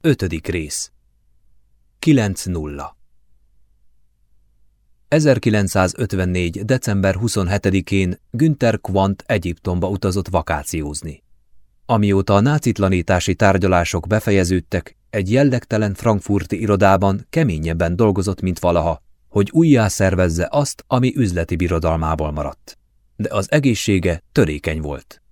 Ötödik rész 9-0 1954. december 27-én Günther Quant Egyiptomba utazott vakációzni. Amióta a nácitlanítási tárgyalások befejeződtek, egy jellegtelen frankfurti irodában keményebben dolgozott, mint valaha, hogy újjá szervezze azt, ami üzleti birodalmából maradt. De az egészsége törékeny volt.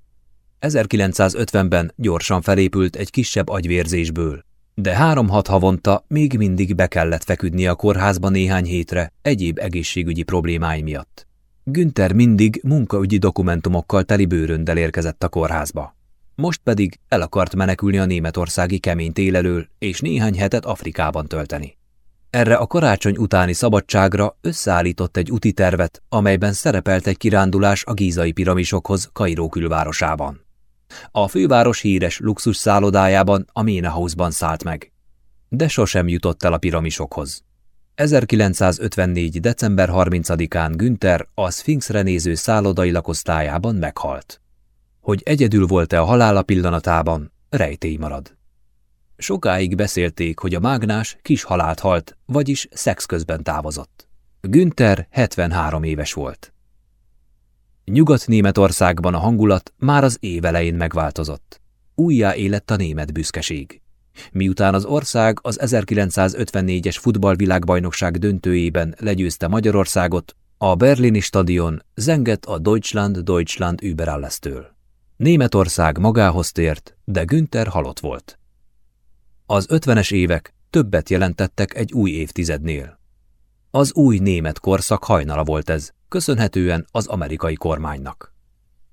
1950-ben gyorsan felépült egy kisebb agyvérzésből, de három-hat havonta még mindig be kellett feküdni a kórházba néhány hétre egyéb egészségügyi problémái miatt. Günther mindig munkaügyi dokumentumokkal teli bőröndel érkezett a kórházba. Most pedig el akart menekülni a németországi kemény télelől és néhány hetet Afrikában tölteni. Erre a karácsony utáni szabadságra összeállított egy úti tervet, amelyben szerepelt egy kirándulás a gízai piramisokhoz Kairó külvárosában. A főváros híres luxus szállodájában, a Ména House-ban szállt meg. De sosem jutott el a piramisokhoz. 1954. december 30-án Günther a Sphinxre néző szállodai lakosztályában meghalt. Hogy egyedül volt-e a halála pillanatában, rejtély marad. Sokáig beszélték, hogy a mágnás kis halált halt, vagyis szex közben távozott. Günther 73 éves volt. Nyugat-Németországban a hangulat már az év elején megváltozott. Újjá élett a német büszkeség. Miután az ország az 1954-es futballvilágbajnokság döntőjében legyőzte Magyarországot, a berlini stadion zengett a Deutschland-Deutschland überallesztől. Németország magához tért, de Günther halott volt. Az ötvenes évek többet jelentettek egy új évtizednél. Az új német korszak hajnala volt ez, köszönhetően az amerikai kormánynak.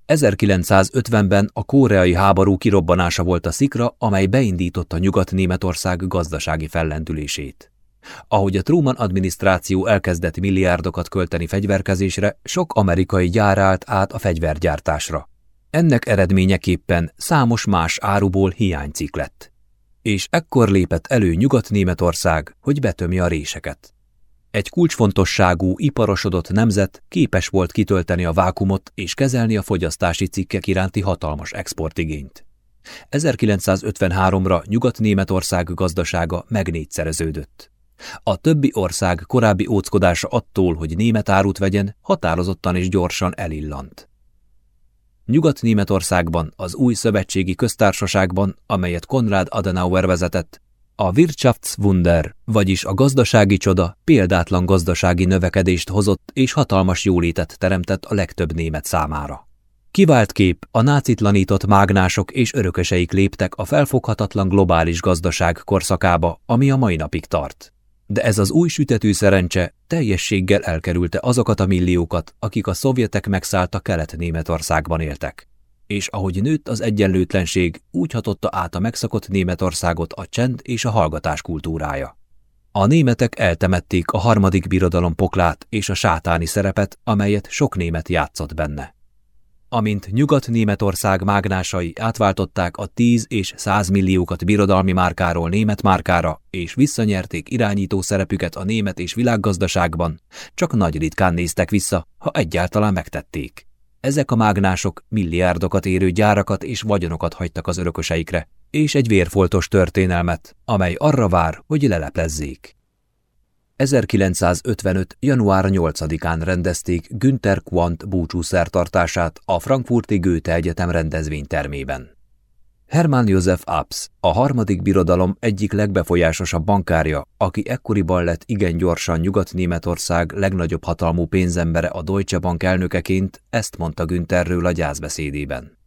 1950-ben a koreai háború kirobbanása volt a szikra, amely beindította Nyugat-Németország gazdasági fellendülését. Ahogy a Truman adminisztráció elkezdett milliárdokat költeni fegyverkezésre, sok amerikai gyár állt át a fegyvergyártásra. Ennek eredményeképpen számos más áruból hiánycik lett. És ekkor lépett elő Nyugat-Németország, hogy betömje a réseket. Egy kulcsfontosságú, iparosodott nemzet képes volt kitölteni a vákumot és kezelni a fogyasztási cikkek iránti hatalmas exportigényt. 1953-ra Nyugat-Németország gazdasága megnégyszereződött. A többi ország korábbi óckodása attól, hogy német árut vegyen, határozottan és gyorsan elillant. Nyugat-Németországban, az új szövetségi köztársaságban, amelyet Konrad Adenauer vezetett, a Wirtschaftswunder, vagyis a gazdasági csoda példátlan gazdasági növekedést hozott és hatalmas jólétet teremtett a legtöbb német számára. Kivált kép a nácitlanított mágnások és örököseik léptek a felfoghatatlan globális gazdaság korszakába, ami a mai napig tart. De ez az új sütetű szerencse teljességgel elkerülte azokat a milliókat, akik a szovjetek megszállta Kelet-Németországban éltek és ahogy nőtt az egyenlőtlenség, úgy hatotta át a megszakott Németországot a csend és a hallgatás kultúrája. A németek eltemették a harmadik birodalom poklát és a sátáni szerepet, amelyet sok német játszott benne. Amint Nyugat-Németország mágnásai átváltották a 10 és 100 milliókat birodalmi márkáról német márkára, és visszanyerték irányító szerepüket a német és világgazdaságban, csak nagy ritkán néztek vissza, ha egyáltalán megtették. Ezek a mágnások milliárdokat érő gyárakat és vagyonokat hagytak az örököseikre, és egy vérfoltos történelmet, amely arra vár, hogy leleplezzék. 1955. január 8-án rendezték Günther Quandt búcsúszertartását a Frankfurti Goethe Egyetem rendezvénytermében. Hermann Josef Abs, a harmadik birodalom egyik legbefolyásosabb bankárja, aki ekkoriban lett igen gyorsan Nyugat-Németország legnagyobb hatalmú pénzembere a Deutsche Bank elnökeként, ezt mondta Güntherről a gyászbeszédében.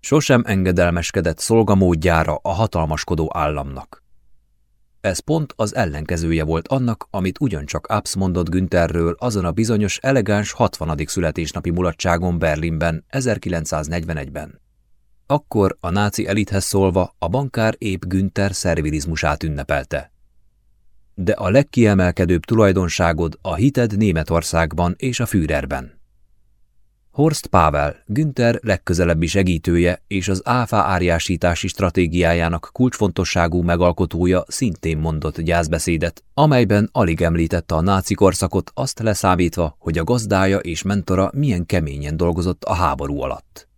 Sosem engedelmeskedett szolgamódjára a hatalmaskodó államnak. Ez pont az ellenkezője volt annak, amit ugyancsak Abs mondott Güntherről azon a bizonyos elegáns 60. születésnapi mulatságon Berlinben 1941-ben. Akkor a náci elithez szólva a bankár épp Günther szervilizmusát ünnepelte. De a legkiemelkedőbb tulajdonságod a hited Németországban és a Führerben. Horst Pavel, Günther legközelebbi segítője és az áfá árjásítási stratégiájának kulcsfontosságú megalkotója szintén mondott gyászbeszédet, amelyben alig említette a náci korszakot azt leszámítva, hogy a gazdája és mentora milyen keményen dolgozott a háború alatt.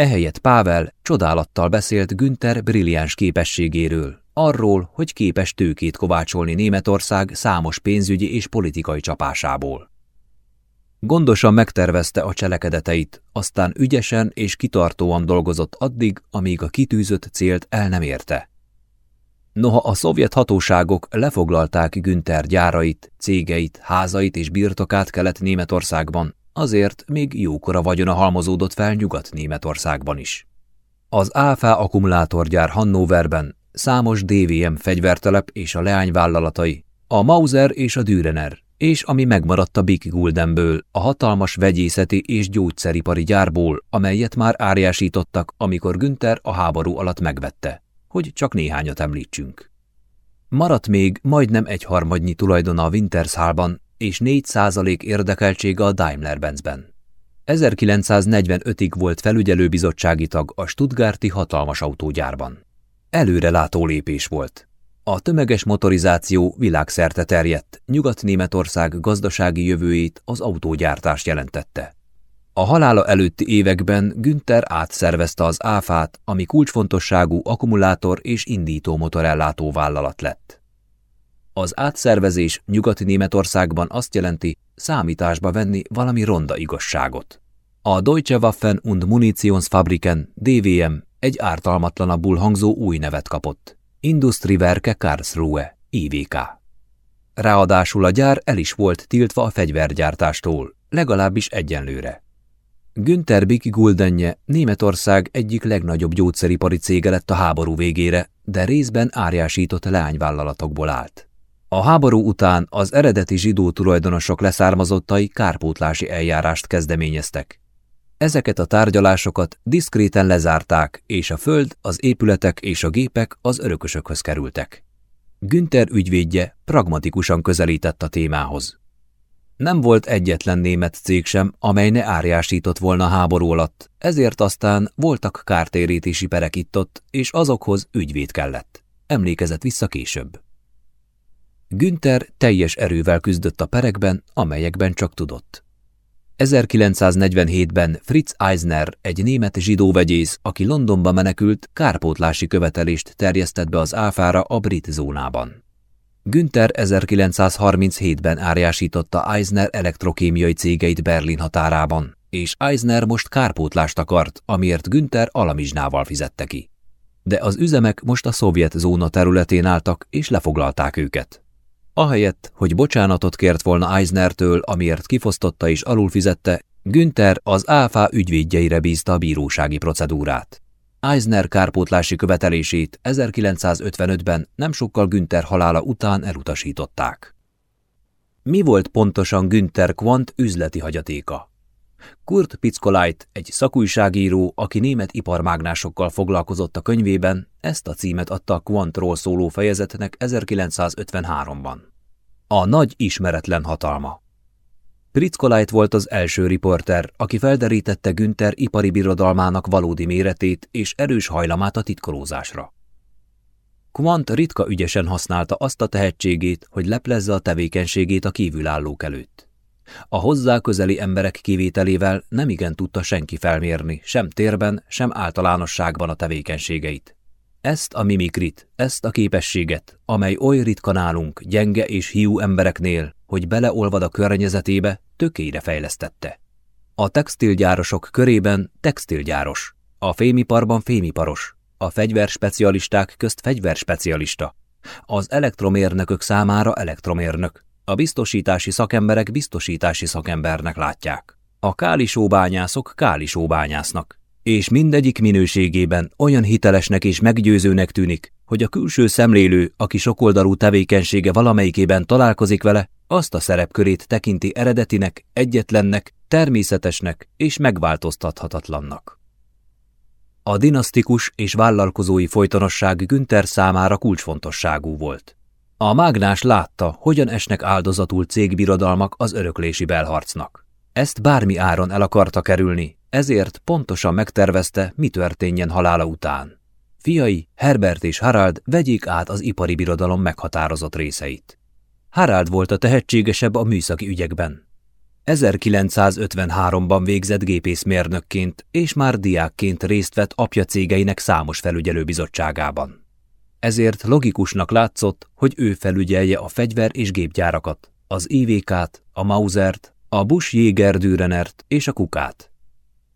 Ehelyett Pável csodálattal beszélt Günther brilliáns képességéről, arról, hogy képes tőkét kovácsolni Németország számos pénzügyi és politikai csapásából. Gondosan megtervezte a cselekedeteit, aztán ügyesen és kitartóan dolgozott addig, amíg a kitűzött célt el nem érte. Noha a szovjet hatóságok lefoglalták Günther gyárait, cégeit, házait és birtokát Kelet-Németországban, azért még jókora vagyona halmozódott fel Nyugat-Németországban is. Az áfá akkumulátorgyár Hannoverben, számos DVM fegyvertelep és a leányvállalatai, a Mauser és a Dürener, és ami megmaradt a Big Guldenből, a hatalmas vegyészeti és gyógyszeripari gyárból, amelyet már árjásítottak, amikor Günther a háború alatt megvette, hogy csak néhányat említsünk. Maradt még majdnem egy harmadnyi tulajdona a Wintershallban, és 4 százalék érdekeltsége a Daimler-Benzben. 1945-ig volt felügyelőbizottsági tag a Stuttgarti hatalmas autógyárban. Előrelátó lépés volt. A tömeges motorizáció világszerte terjedt, Nyugat-Németország gazdasági jövőjét az autógyártást jelentette. A halála előtti években Günther átszervezte az áfát, ami kulcsfontosságú akkumulátor és indító motorellátó vállalat lett. Az átszervezés Nyugat-Németországban azt jelenti, számításba venni valami ronda igazságot. A Deutsche Waffen und Munitionsfabriken DVM egy ártalmatlanabbul hangzó új nevet kapott. Industriwerke Karlsruhe, IVK. Ráadásul a gyár el is volt tiltva a fegyvergyártástól, legalábbis egyenlőre. Günther Big Guldenje Németország egyik legnagyobb gyógyszeripari cége lett a háború végére, de részben árjásított leányvállalatokból állt. A háború után az eredeti zsidó tulajdonosok leszármazottai kárpótlási eljárást kezdeményeztek. Ezeket a tárgyalásokat diszkréten lezárták, és a föld, az épületek és a gépek az örökösökhöz kerültek. Günther ügyvédje pragmatikusan közelített a témához. Nem volt egyetlen német cég sem, amely ne árjásított volna háború alatt, ezért aztán voltak kártérítési perek itt-ott, és azokhoz ügyvéd kellett. Emlékezett vissza később. Günther teljes erővel küzdött a perekben, amelyekben csak tudott. 1947-ben Fritz Eisner, egy német zsidó vegyész, aki Londonba menekült, kárpótlási követelést terjesztett be az áfára a brit zónában. Günther 1937-ben árjásította Eisner elektrokémiai cégeit Berlin határában, és Eisner most kárpótlást akart, amiért Günther alamizsnával fizette ki. De az üzemek most a szovjet zóna területén álltak, és lefoglalták őket. Ahelyett, hogy bocsánatot kért volna Eisnertől, amiért kifosztotta és alulfizette, Günther az áfá ügyvédjeire bízta a bírósági procedúrát. Eisner kárpótlási követelését 1955-ben nem sokkal Günther halála után elutasították. Mi volt pontosan Günther Quant üzleti hagyatéka? Kurt Pickolait, egy szakújságíró, aki német iparmágnásokkal foglalkozott a könyvében, ezt a címet adta a Quantról szóló fejezetnek 1953-ban. A nagy ismeretlen hatalma. Pritkolait volt az első riporter, aki felderítette Günther ipari birodalmának valódi méretét és erős hajlamát a titkolózásra. Quant ritka ügyesen használta azt a tehetségét, hogy leplezze a tevékenységét a kívülállók előtt. A hozzá közeli emberek kivételével nem igen tudta senki felmérni, sem térben, sem általánosságban a tevékenységeit. Ezt a mimikrit, ezt a képességet, amely oly ritka nálunk, gyenge és hiú embereknél, hogy beleolvad a környezetébe, tökére fejlesztette. A textilgyárosok körében textilgyáros, a fémiparban fémiparos, a fegyverspecialisták közt fegyverspecialista, az elektromérnökök számára elektromérnök, a biztosítási szakemberek biztosítási szakembernek látják, a kálisóbányászok kálisóbányásznak, és mindegyik minőségében olyan hitelesnek és meggyőzőnek tűnik, hogy a külső szemlélő, aki sokoldalú tevékenysége valamelyikében találkozik vele, azt a szerepkörét tekinti eredetinek, egyetlennek, természetesnek és megváltoztathatatlannak. A dinasztikus és vállalkozói folytonosság Günther számára kulcsfontosságú volt. A mágnás látta, hogyan esnek áldozatul cégbirodalmak az öröklési belharcnak. Ezt bármi áron el akarta kerülni, ezért pontosan megtervezte, mi történjen halála után. Fiai, Herbert és Harald vegyék át az ipari birodalom meghatározott részeit. Harald volt a tehetségesebb a műszaki ügyekben. 1953-ban végzett gépészmérnökként és már diákként részt vett apja cégeinek számos felügyelőbizottságában. Ezért logikusnak látszott, hogy ő felügyelje a fegyver- és gépgyárakat, az IVK-t, a Mausert, a Bush Jäger Dürenert és a Kukát.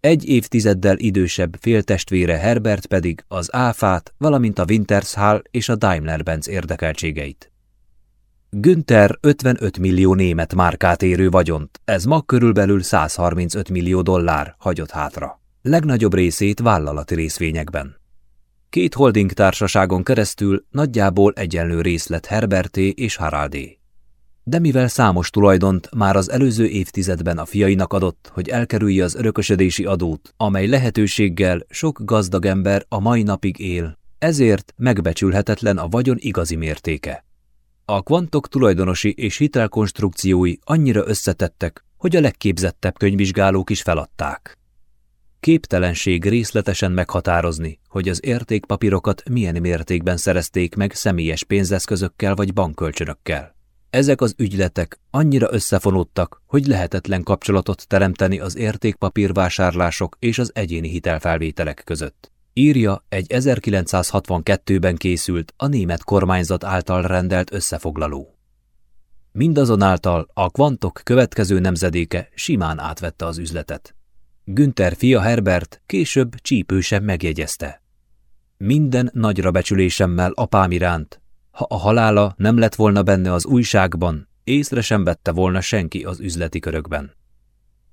Egy évtizeddel idősebb féltestvére Herbert pedig az áfát, valamint a Wintershall és a Daimler-Benz érdekeltségeit. Günther 55 millió német márkát érő vagyont, ez ma körülbelül 135 millió dollár hagyott hátra. Legnagyobb részét vállalati részvényekben. Két holding társaságon keresztül nagyjából egyenlő részlet Herberté és Haraldé. De mivel számos tulajdont már az előző évtizedben a fiainak adott, hogy elkerülje az örökösödési adót, amely lehetőséggel sok gazdag ember a mai napig él, ezért megbecsülhetetlen a vagyon igazi mértéke. A kvantok tulajdonosi és hitelkonstrukciói annyira összetettek, hogy a legképzettebb könyvvizsgálók is feladták. Képtelenség részletesen meghatározni, hogy az értékpapírokat milyen mértékben szerezték meg személyes pénzeszközökkel vagy bankkölcsönökkel. Ezek az ügyletek annyira összefonódtak, hogy lehetetlen kapcsolatot teremteni az értékpapírvásárlások és az egyéni hitelfelvételek között. Írja egy 1962-ben készült a német kormányzat által rendelt összefoglaló. Mindazonáltal a kvantok következő nemzedéke simán átvette az üzletet. Günther fia Herbert később csípősen megjegyezte. Minden nagyra becsülésemmel apám iránt, ha a halála nem lett volna benne az újságban, észre sem vette volna senki az üzleti körökben.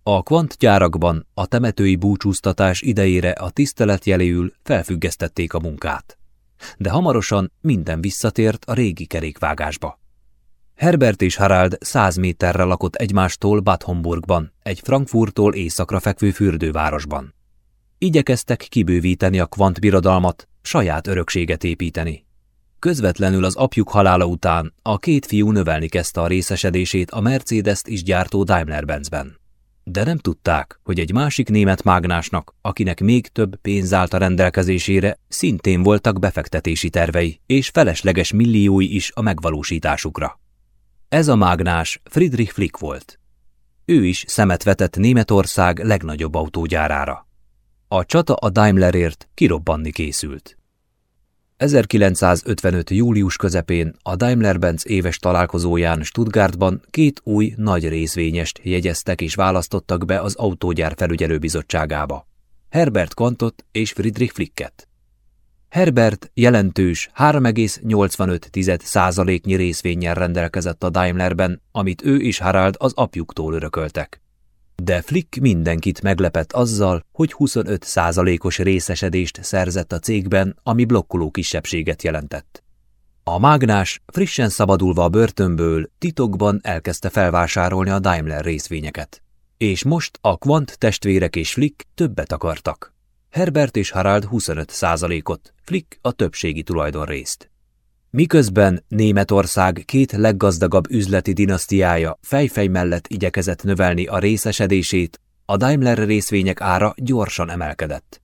A kvantgyárakban a temetői búcsúztatás idejére a tisztelet jeléül felfüggesztették a munkát. De hamarosan minden visszatért a régi kerékvágásba. Herbert és Harald száz méterre lakott egymástól Bad Homburgban, egy Frankfurttól északra fekvő fürdővárosban. Igyekeztek kibővíteni a kvantbirodalmat, saját örökséget építeni. Közvetlenül az apjuk halála után a két fiú növelni kezdte a részesedését a Mercedes-t is gyártó Daimler-Benzben. De nem tudták, hogy egy másik német mágnásnak, akinek még több pénz állt a rendelkezésére, szintén voltak befektetési tervei és felesleges milliói is a megvalósításukra. Ez a mágnás Friedrich Flick volt. Ő is szemet vetett Németország legnagyobb autógyárára. A csata a Daimlerért kirobbanni készült. 1955. július közepén a Daimler-Benz éves találkozóján Stuttgartban két új nagy részvényest jegyeztek és választottak be az autógyár felügyelőbizottságába. Herbert Kantot és Friedrich Flicket. Herbert jelentős 3,85 nyi részvényen rendelkezett a Daimlerben, amit ő és Harald az apjuktól örököltek. De Flick mindenkit meglepett azzal, hogy 25 százalékos részesedést szerzett a cégben, ami blokkoló kisebbséget jelentett. A mágnás frissen szabadulva a börtönből titokban elkezdte felvásárolni a Daimler részvényeket. És most a Quant testvérek és Flick többet akartak. Herbert és Harald 25 százalékot, Flick a többségi tulajdonrészt. Miközben Németország két leggazdagabb üzleti dinasztiája fejfej mellett igyekezett növelni a részesedését, a Daimler részvények ára gyorsan emelkedett.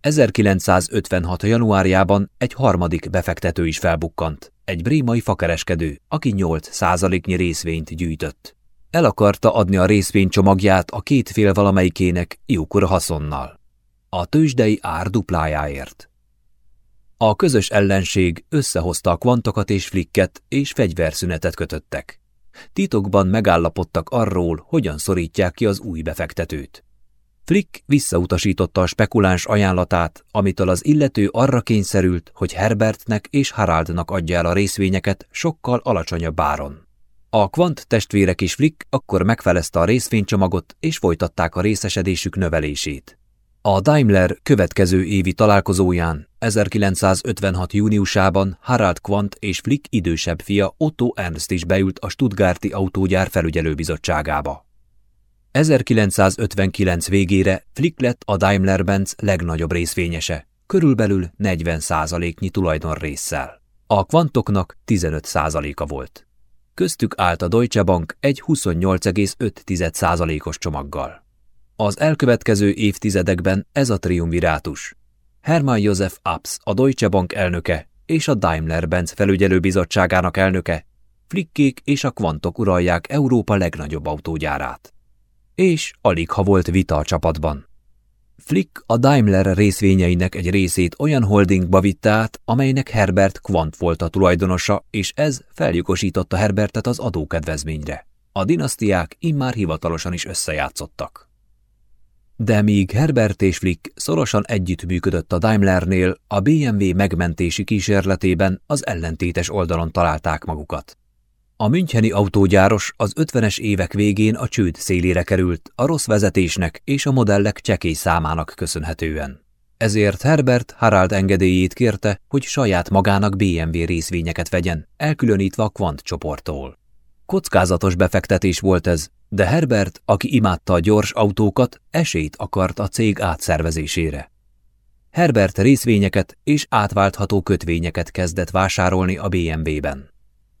1956. januárjában egy harmadik befektető is felbukkant, egy brémai fakereskedő, aki 8 százaléknyi részvényt gyűjtött. El akarta adni a részvénycsomagját a két fél valamelyikének jókora haszonnal. A tőzsdei ár duplájáért. A közös ellenség összehozta a kvantokat és flikket, és fegyverszünetet kötöttek. Titokban megállapodtak arról, hogyan szorítják ki az új befektetőt. Flick visszautasította a spekuláns ajánlatát, amitől az illető arra kényszerült, hogy Herbertnek és Haraldnak adja el a részvényeket sokkal alacsonyabb áron. A Quant testvérek és Flick akkor megfelezte a részvénycsomagot, és folytatták a részesedésük növelését. A Daimler következő évi találkozóján 1956. júniusában Harald Quant és Flick idősebb fia Otto Ernst is beült a Stuttgarti autógyár felügyelőbizottságába. 1959 végére Flick lett a Daimler-Benz legnagyobb részvényese, körülbelül 40 százaléknyi tulajdonrésszel. A kvantoknak 15 százaléka volt. Köztük állt a Deutsche Bank egy 28,5 százalékos csomaggal. Az elkövetkező évtizedekben ez a triumvirátus. Hermann Josef Abs, a Deutsche Bank elnöke és a Daimler-Benz felügyelőbizottságának elnöke, Flickék és a Kvantok uralják Európa legnagyobb autógyárát. És alig ha volt vita a csapatban. Flick a Daimler részvényeinek egy részét olyan holdingba vitte át, amelynek Herbert Quant volt a tulajdonosa, és ez feljogosította Herbertet az adókedvezményre. A dinasztiák immár hivatalosan is összejátszottak. De míg Herbert és Flick szorosan együttműködött a Daimlernél, a BMW megmentési kísérletében az ellentétes oldalon találták magukat. A Müncheni autógyáros az 50-es évek végén a csőd szélére került, a rossz vezetésnek és a modellek csekély számának köszönhetően. Ezért Herbert Harald engedélyét kérte, hogy saját magának BMW részvényeket vegyen, elkülönítve a Quant csoporttól. Kockázatos befektetés volt ez, de Herbert, aki imádta a gyors autókat, esélyt akart a cég átszervezésére. Herbert részvényeket és átváltható kötvényeket kezdett vásárolni a BMW-ben.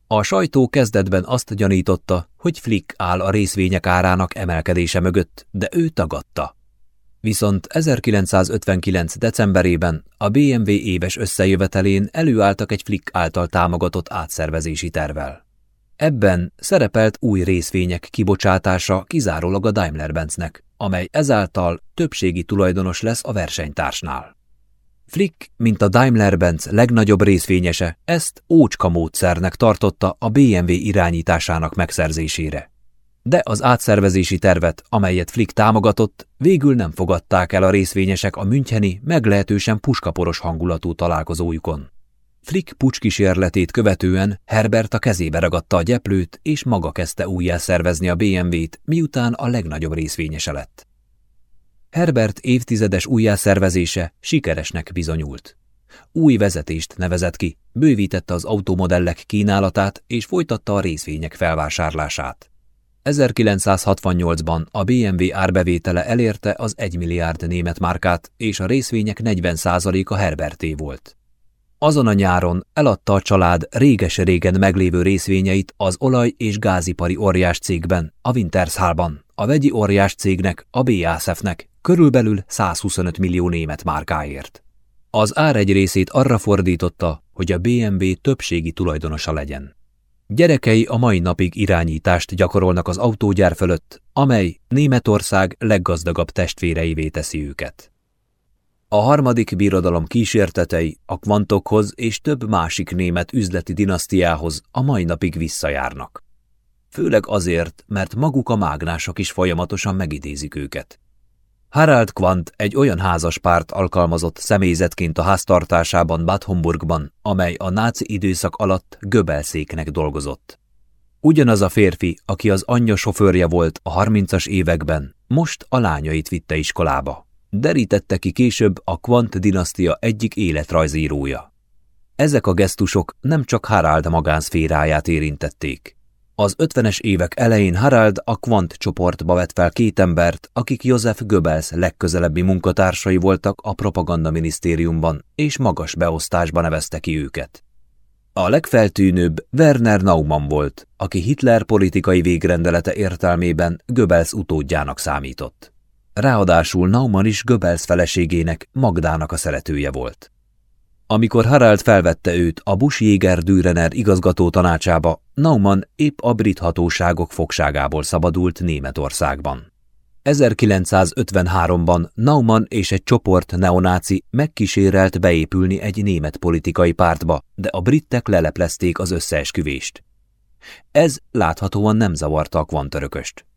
A sajtó kezdetben azt gyanította, hogy Flick áll a részvények árának emelkedése mögött, de ő tagadta. Viszont 1959. decemberében a BMW éves összejövetelén előálltak egy Flick által támogatott átszervezési tervel. Ebben szerepelt új részvények kibocsátása kizárólag a Daimler-Benznek, amely ezáltal többségi tulajdonos lesz a versenytársnál. Flick, mint a Daimler-Benz legnagyobb részvényese, ezt ócska módszernek tartotta a BMW irányításának megszerzésére. De az átszervezési tervet, amelyet Flick támogatott, végül nem fogadták el a részvényesek a Müncheni, meglehetősen puskaporos hangulatú találkozójukon. Flick pucskísérletét követően Herbert a kezébe ragadta a gyeplőt, és maga kezdte újjá szervezni a BMW-t, miután a legnagyobb részvényese lett. Herbert évtizedes újjászervezése sikeresnek bizonyult. Új vezetést nevezett ki, bővítette az automodellek kínálatát és folytatta a részvények felvásárlását. 1968-ban a BMW árbevétele elérte az 1 milliárd német márkát, és a részvények 40%-a Herberté volt. Azon a nyáron eladta a család réges-régen meglévő részvényeit az olaj- és gázipari óriás cégben, a Wintershallban, a vegyi óriás cégnek, a BASF-nek, körülbelül 125 millió német márkáért. Az ár egy részét arra fordította, hogy a BMW többségi tulajdonosa legyen. Gyerekei a mai napig irányítást gyakorolnak az autógyár fölött, amely Németország leggazdagabb testvéreivé teszi őket. A harmadik birodalom kísértetei a kvantokhoz és több másik német üzleti dinasztiához a mai napig visszajárnak. Főleg azért, mert maguk a mágnások is folyamatosan megidézik őket. Harald Quant egy olyan házaspárt alkalmazott személyzetként a háztartásában Bad Homburgban, amely a náci időszak alatt göbelszéknek dolgozott. Ugyanaz a férfi, aki az anyja sofőrje volt a harmincas években, most a lányait vitte iskolába. Derítette ki később a Quant dinasztia egyik életrajzírója. Ezek a gesztusok nem csak Harald magánszféráját érintették. Az ötvenes évek elején Harald a Quant csoportba vett fel két embert, akik Joseph Goebbels legközelebbi munkatársai voltak a propaganda minisztériumban, és magas beosztásba nevezte ki őket. A legfeltűnőbb Werner Naumann volt, aki Hitler politikai végrendelete értelmében Goebbels utódjának számított. Ráadásul Naumann is Goebbels feleségének, Magdának a szeretője volt. Amikor Harald felvette őt a Busch-Jäger Dürener igazgató tanácsába, Naumann épp a brit hatóságok fogságából szabadult Németországban. 1953-ban Naumann és egy csoport neonáci megkísérelt beépülni egy német politikai pártba, de a britek leleplezték az összeesküvést. Ez láthatóan nem zavarta a kvantörököst.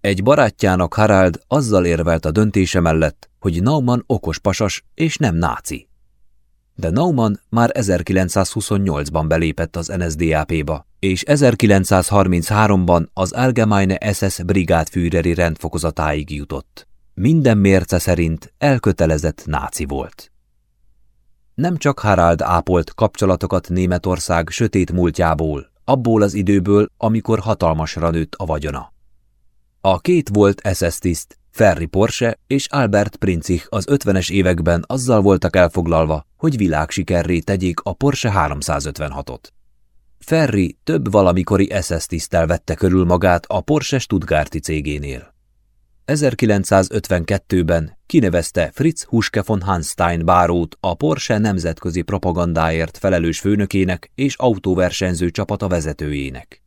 Egy barátjának Harald azzal érvelt a döntése mellett, hogy Naumann okos pasas és nem náci de Naumann már 1928-ban belépett az NSDAP-ba, és 1933-ban az Allgemeine SS brigádfűreri rendfokozatáig jutott. Minden mérce szerint elkötelezett náci volt. Nem csak Harald ápolt kapcsolatokat Németország sötét múltjából, abból az időből, amikor hatalmasra nőtt a vagyona. A két volt SS tiszt, Ferri Porsche és Albert Princich az 50-es években azzal voltak elfoglalva, hogy világsikerré tegyék a Porsche 356-ot. Ferri több valamikori SS tisztel vette körül magát a Porsche Stuttgarti cégénél. 1952-ben kinevezte Fritz Huske von Hanstein bárót a Porsche nemzetközi propagandáért felelős főnökének és autóversenyző csapata vezetőjének.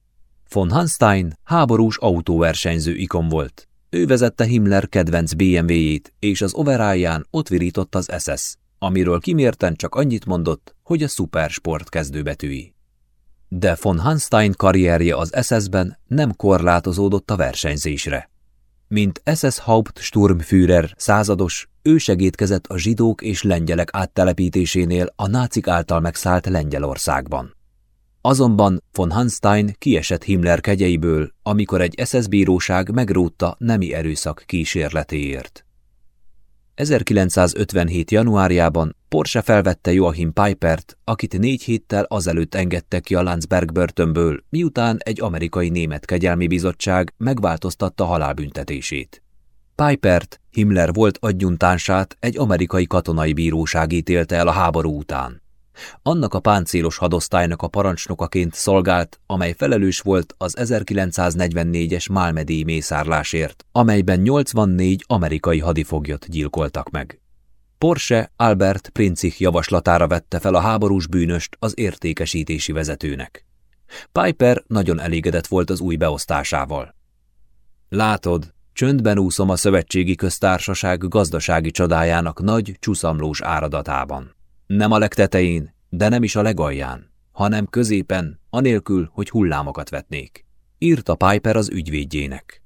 Von Hanstein háborús autóversenyző ikon volt, Ő vezette Himmler kedvenc BMW-jét, és az overáján ott virított az SS, amiről kimérten csak annyit mondott, hogy a szupersport kezdőbetűi. De von Hanstein karrierje az SS-ben nem korlátozódott a versenyzésre. Mint SS Hauptsturmführer százados, ő segítkezett a zsidók és lengyelek áttelepítésénél a nácik által megszállt Lengyelországban. Azonban von Hanstein kiesett Himmler kegyeiből, amikor egy SS bíróság megrótta nemi erőszak kísérletéért. 1957. januárjában Porsche felvette Joachim Pipert, akit négy héttel azelőtt engedtek ki a Landsberg börtönből, miután egy amerikai német kegyelmi bizottság megváltoztatta halálbüntetését. Pipert, Himmler volt adjuntánsát egy amerikai katonai bíróság ítélte el a háború után. Annak a páncélos hadosztálynak a parancsnokaként szolgált, amely felelős volt az 1944-es Malmedy mészárlásért, amelyben 84 amerikai hadifoglyot gyilkoltak meg. Porsche Albert Princich javaslatára vette fel a háborús bűnöst az értékesítési vezetőnek. Piper nagyon elégedett volt az új beosztásával. Látod, csöndben úszom a szövetségi köztársaság gazdasági csodájának nagy, csúszamlós áradatában. Nem a legtetején, de nem is a legalján, hanem középen, anélkül, hogy hullámokat vetnék. Írta Piper az ügyvédjének.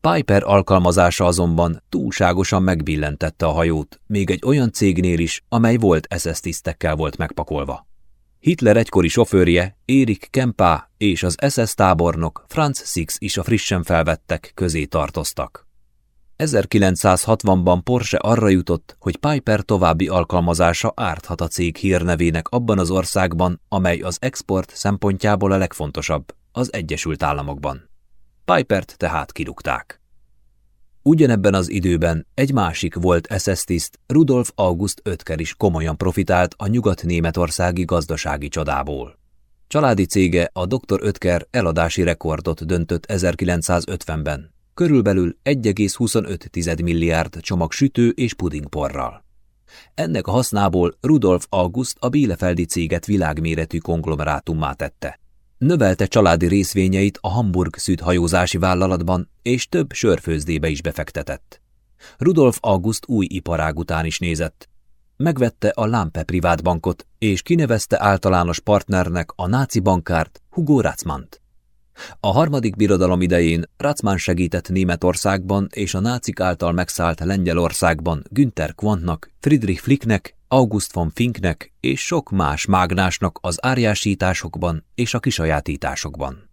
Piper alkalmazása azonban túlságosan megbillentette a hajót, még egy olyan cégnél is, amely volt SS tisztekkel volt megpakolva. Hitler egykori sofőrje, Erik Kempa és az SS tábornok Franz Six is a frissen felvettek közé tartoztak. 1960-ban Porsche arra jutott, hogy Piper további alkalmazása árthat a cég hírnevének abban az országban, amely az export szempontjából a legfontosabb, az Egyesült Államokban. Pipert tehát kirúgták. Ugyanebben az időben egy másik volt SS tiszt, Rudolf August Ötker is komolyan profitált a nyugat-németországi gazdasági csodából. Családi cége a Dr. Ötker eladási rekordot döntött 1950-ben, körülbelül 1,25 milliárd csomag sütő és pudingporral. Ennek a hasznából Rudolf August a Bielefeldi céget világméretű konglomerátummá tette. Növelte családi részvényeit a Hamburg Szüd hajózási vállalatban, és több sörfőzdébe is befektetett. Rudolf August új iparág után is nézett. Megvette a Lampe privátbankot, és kinevezte általános partnernek a náci bankárt Hugo Ratzmant. A harmadik birodalom idején Ratzmann segített Németországban és a nácik által megszállt Lengyelországban Günther Quantnak, Friedrich Flicknek, August von Finknek és sok más mágnásnak az árjásításokban és a kisajátításokban.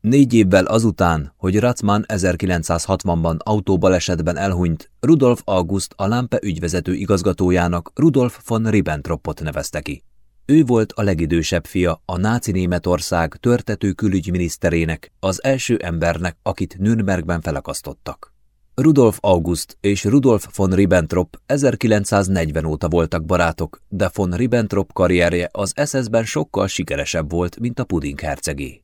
Négy évvel azután, hogy Ratzmann 1960-ban autóbalesetben elhunyt, Rudolf August a Lampe ügyvezető igazgatójának Rudolf von Ribbentropot nevezte ki. Ő volt a legidősebb fia a náci Németország törtető külügyminiszterének, az első embernek, akit Nürnbergben felakasztottak. Rudolf August és Rudolf von Ribbentrop 1940 óta voltak barátok, de von Ribbentrop karrierje az SS-ben sokkal sikeresebb volt, mint a Puding hercegé.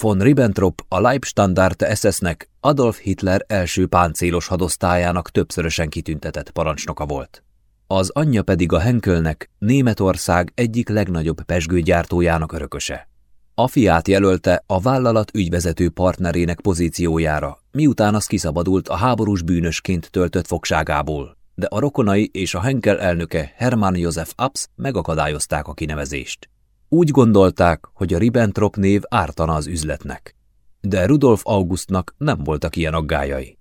Von Ribbentrop a Leibstandarte SS-nek Adolf Hitler első páncélos hadosztályának többszörösen kitüntetett parancsnoka volt az anyja pedig a Henkelnek Németország egyik legnagyobb pesgőgyártójának örököse. A fiát jelölte a vállalat ügyvezető partnerének pozíciójára, miután az kiszabadult a háborús bűnösként töltött fogságából, de a rokonai és a Henkel elnöke Hermann Josef Abs megakadályozták a kinevezést. Úgy gondolták, hogy a Ribbentrop név ártana az üzletnek. De Rudolf Augustnak nem voltak ilyen aggájai.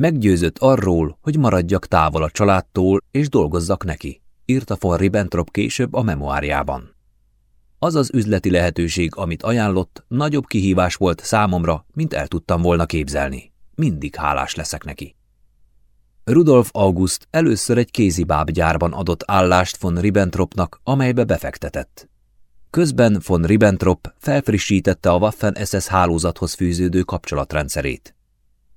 Meggyőzött arról, hogy maradjak távol a családtól és dolgozzak neki, írta von Ribbentrop később a memoárjában. Az az üzleti lehetőség, amit ajánlott, nagyobb kihívás volt számomra, mint el tudtam volna képzelni. Mindig hálás leszek neki. Rudolf August először egy kézibábgyárban adott állást von Ribbentropnak, amelybe befektetett. Közben von Ribbentrop felfrissítette a Waffen-SS hálózathoz fűződő kapcsolatrendszerét.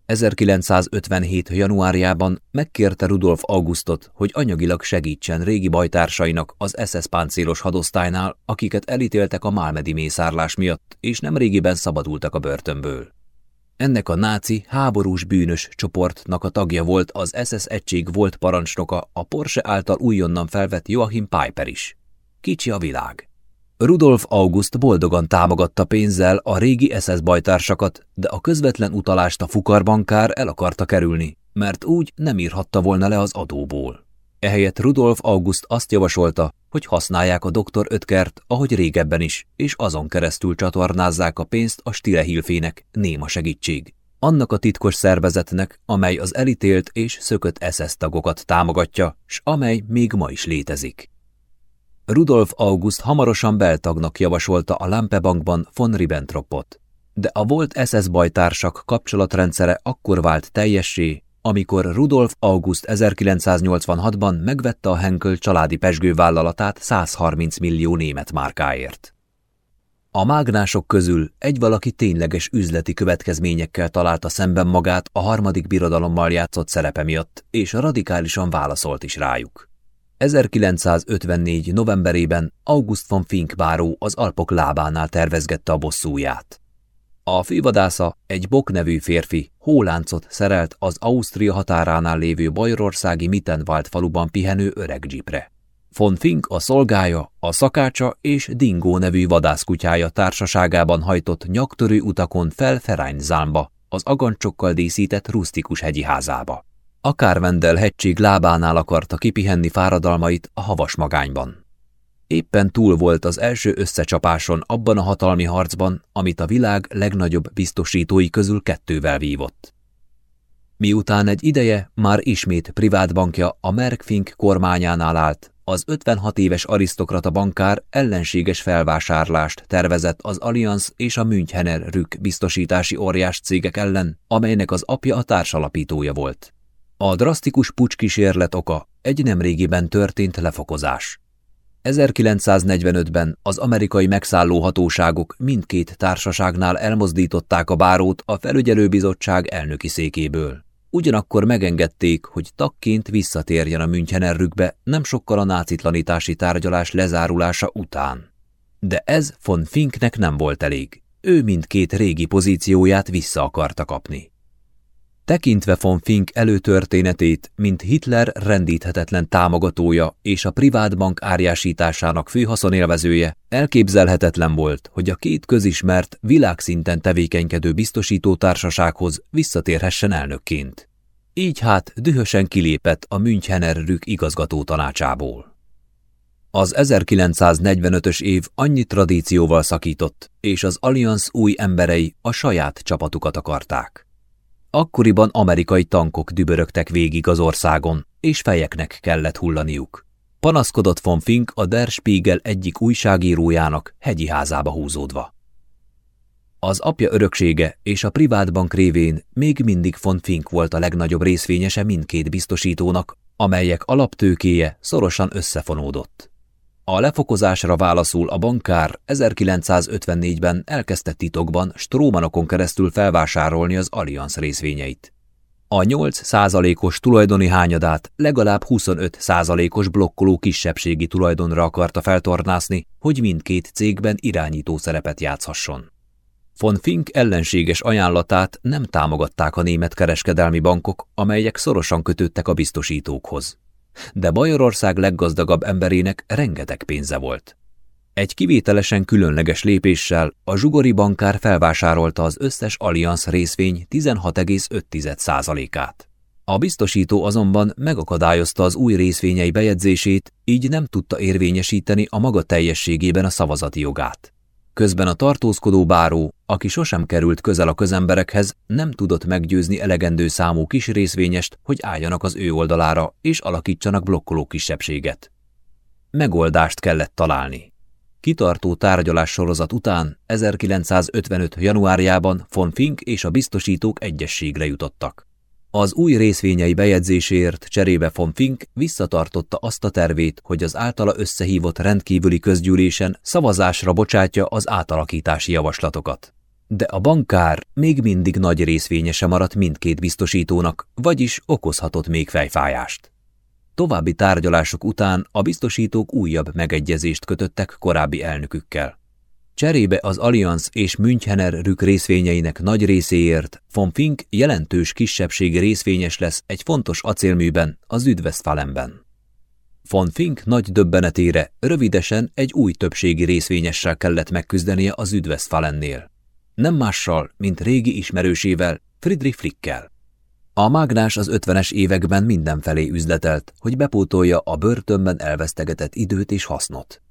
1957. januárjában megkérte Rudolf Augustot, hogy anyagilag segítsen régi bajtársainak az SS páncélos hadosztálynál, akiket elítéltek a Málmedi mészárlás miatt, és nem régiben szabadultak a börtönből. Ennek a náci, háborús bűnös csoportnak a tagja volt az SS egység volt parancsnoka, a Porsche által újonnan felvett Joachim Piper is. Kicsi a világ. Rudolf August boldogan támogatta pénzzel a régi SS bajtársakat, de a közvetlen utalást a fukarbankár el akarta kerülni, mert úgy nem írhatta volna le az adóból. Ehelyett Rudolf August azt javasolta, hogy használják a doktor Ötkert, ahogy régebben is, és azon keresztül csatornázzák a pénzt a Stilehilfének, néma segítség. Annak a titkos szervezetnek, amely az elítélt és szökött SS tagokat támogatja, s amely még ma is létezik. Rudolf August hamarosan beltagnak javasolta a Lampebankban von Ribbentropot, de a volt SS bajtársak kapcsolatrendszere akkor vált teljessé, amikor Rudolf August 1986-ban megvette a Henkel családi pesgővállalatát 130 millió német márkáért. A mágnások közül egy valaki tényleges üzleti következményekkel találta szemben magát a harmadik birodalommal játszott szerepe miatt, és radikálisan válaszolt is rájuk. 1954. novemberében August von Fink báró az Alpok lábánál tervezgette a bosszúját. A fővadásza, egy Bok nevű férfi, hóláncot szerelt az Ausztria határánál lévő bajorországi Mittenwald faluban pihenő öreg dzsipre. Von Fink a szolgája, a szakácsa és Dingo nevű vadászkutyája társaságában hajtott nyaktörő utakon fel Ferányzálmba, az agancsokkal díszített rusztikus hegyi házába. A Kárvendel hegység lábánál akarta kipihenni fáradalmait a havas magányban. Éppen túl volt az első összecsapáson abban a hatalmi harcban, amit a világ legnagyobb biztosítói közül kettővel vívott. Miután egy ideje már ismét privátbankja a Merkfink kormányánál állt, az 56 éves arisztokrata bankár ellenséges felvásárlást tervezett az Allianz és a Münchener Rück biztosítási óriás cégek ellen, amelynek az apja a társalapítója volt. A drasztikus pucskísérlet oka egy nemrégiben történt lefokozás. 1945-ben az amerikai megszálló hatóságok mindkét társaságnál elmozdították a bárót a felügyelőbizottság elnöki székéből. Ugyanakkor megengedték, hogy tagként visszatérjen a Münchenerrükbe nem sokkal a nácitlanítási tárgyalás lezárulása után. De ez von Finknek nem volt elég. Ő mindkét régi pozícióját vissza akarta kapni. Tekintve von Fink előtörténetét, mint Hitler rendíthetetlen támogatója és a privátbank árjásításának főhaszonélvezője, elképzelhetetlen volt, hogy a két közismert, világszinten tevékenykedő biztosítótársasághoz visszatérhessen elnökként. Így hát dühösen kilépett a Münchener Rück igazgató tanácsából. Az 1945-ös év annyi tradícióval szakított, és az Allianz új emberei a saját csapatukat akarták. Akkoriban amerikai tankok dübörögtek végig az országon, és fejeknek kellett hullaniuk. Panaszkodott von Fink a Der Spiegel egyik újságírójának hegyi házába húzódva. Az apja öröksége és a privátbank révén még mindig von Fink volt a legnagyobb részvényese mindkét biztosítónak, amelyek alaptőkéje szorosan összefonódott. A lefokozásra válaszul a bankár 1954-ben elkezdte titokban Strómanokon keresztül felvásárolni az Allianz részvényeit. A 8 százalékos tulajdoni hányadát legalább 25 százalékos blokkoló kisebbségi tulajdonra akarta feltornászni, hogy mindkét cégben irányító szerepet játszhasson. Von Fink ellenséges ajánlatát nem támogatták a német kereskedelmi bankok, amelyek szorosan kötődtek a biztosítókhoz de Bajorország leggazdagabb emberének rengeteg pénze volt. Egy kivételesen különleges lépéssel a zsugori bankár felvásárolta az összes Allianz részvény 16,5%-át. A biztosító azonban megakadályozta az új részvényei bejegyzését, így nem tudta érvényesíteni a maga teljességében a szavazati jogát. Közben a tartózkodó báró, aki sosem került közel a közemberekhez, nem tudott meggyőzni elegendő számú kis részvényest, hogy álljanak az ő oldalára és alakítsanak blokkoló kisebbséget. Megoldást kellett találni. Kitartó tárgyalás sorozat után 1955. januárjában von Fink és a biztosítók egyességre jutottak. Az új részvényei bejegyzéséért cserébe von Fink visszatartotta azt a tervét, hogy az általa összehívott rendkívüli közgyűlésen szavazásra bocsátja az átalakítási javaslatokat. De a bankár még mindig nagy részvényese maradt mindkét biztosítónak, vagyis okozhatott még fejfájást. További tárgyalások után a biztosítók újabb megegyezést kötöttek korábbi elnökükkel. Cserébe az Allianz és Münchener Rück részvényeinek nagy részéért von Fink jelentős kisebbségi részvényes lesz egy fontos acélműben, az Üdvesztfalenben. Von Fink nagy döbbenetére rövidesen egy új többségi részvényessel kellett megküzdenie az Üdvesztfalennél. Nem mással, mint régi ismerősével, Friedrich Flickkel. A mágnás az ötvenes években mindenfelé üzletelt, hogy bepótolja a börtönben elvesztegetett időt és hasznot.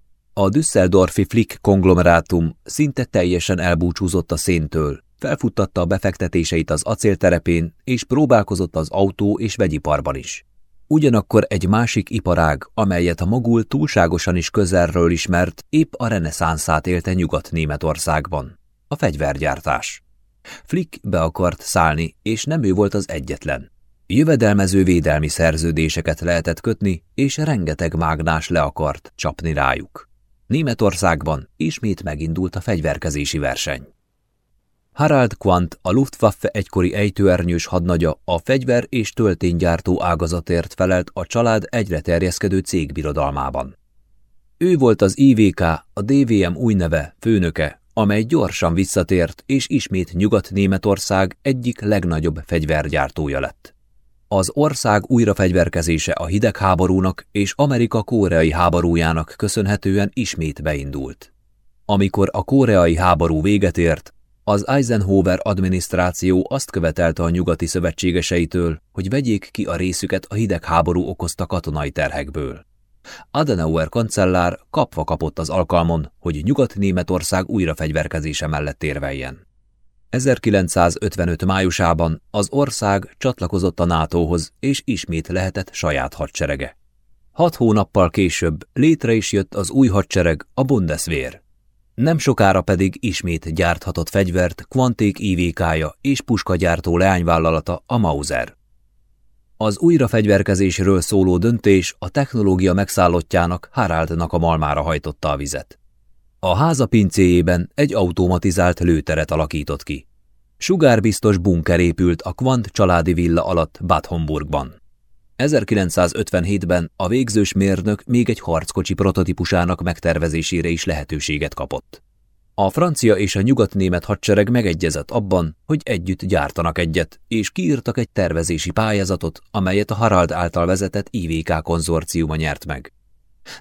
A Düsseldorfi Flick konglomerátum szinte teljesen elbúcsúzott a széntől, felfuttatta a befektetéseit az acélterepén, és próbálkozott az autó- és vegyiparban is. Ugyanakkor egy másik iparág, amelyet a mogul túlságosan is közelről ismert, épp a reneszánszát élte Nyugat-Németországban. A fegyvergyártás. Flick be akart szállni, és nem ő volt az egyetlen. Jövedelmező védelmi szerződéseket lehetett kötni, és rengeteg mágnás le akart csapni rájuk. Németországban ismét megindult a fegyverkezési verseny. Harald Quandt, a Luftwaffe egykori ejtőernyős hadnagya a fegyver- és tölténygyártó ágazatért felelt a család egyre terjeszkedő cégbirodalmában. Ő volt az IVK, a DVM új neve, főnöke, amely gyorsan visszatért és ismét Nyugat-Németország egyik legnagyobb fegyvergyártója lett. Az ország újrafegyverkezése a hidegháborúnak és Amerika-koreai háborújának köszönhetően ismét beindult. Amikor a koreai háború véget ért, az Eisenhower adminisztráció azt követelte a nyugati szövetségeseitől, hogy vegyék ki a részüket a hidegháború okozta katonai terhekből. Adenauer kancellár kapva kapott az alkalmon, hogy Nyugat-Németország újrafegyverkezése mellett érveljen. 1955. májusában az ország csatlakozott a NATO-hoz, és ismét lehetett saját hadserege. Hat hónappal később létre is jött az új hadsereg, a Bundeswehr. Nem sokára pedig ismét gyárthatott fegyvert Quanték IVK-ja és puskagyártó leányvállalata a Mauser. Az újrafegyverkezésről szóló döntés a technológia megszállottjának Haraldnak a malmára hajtotta a vizet. A háza pincéjében egy automatizált lőteret alakított ki. Sugárbiztos bunker épült a Quant családi villa alatt Bad Homburgban. 1957-ben a végzős mérnök még egy harckocsi prototípusának megtervezésére is lehetőséget kapott. A francia és a nyugatnémet hadsereg megegyezett abban, hogy együtt gyártanak egyet, és kiírtak egy tervezési pályázatot, amelyet a Harald által vezetett IVK konzorciuma nyert meg.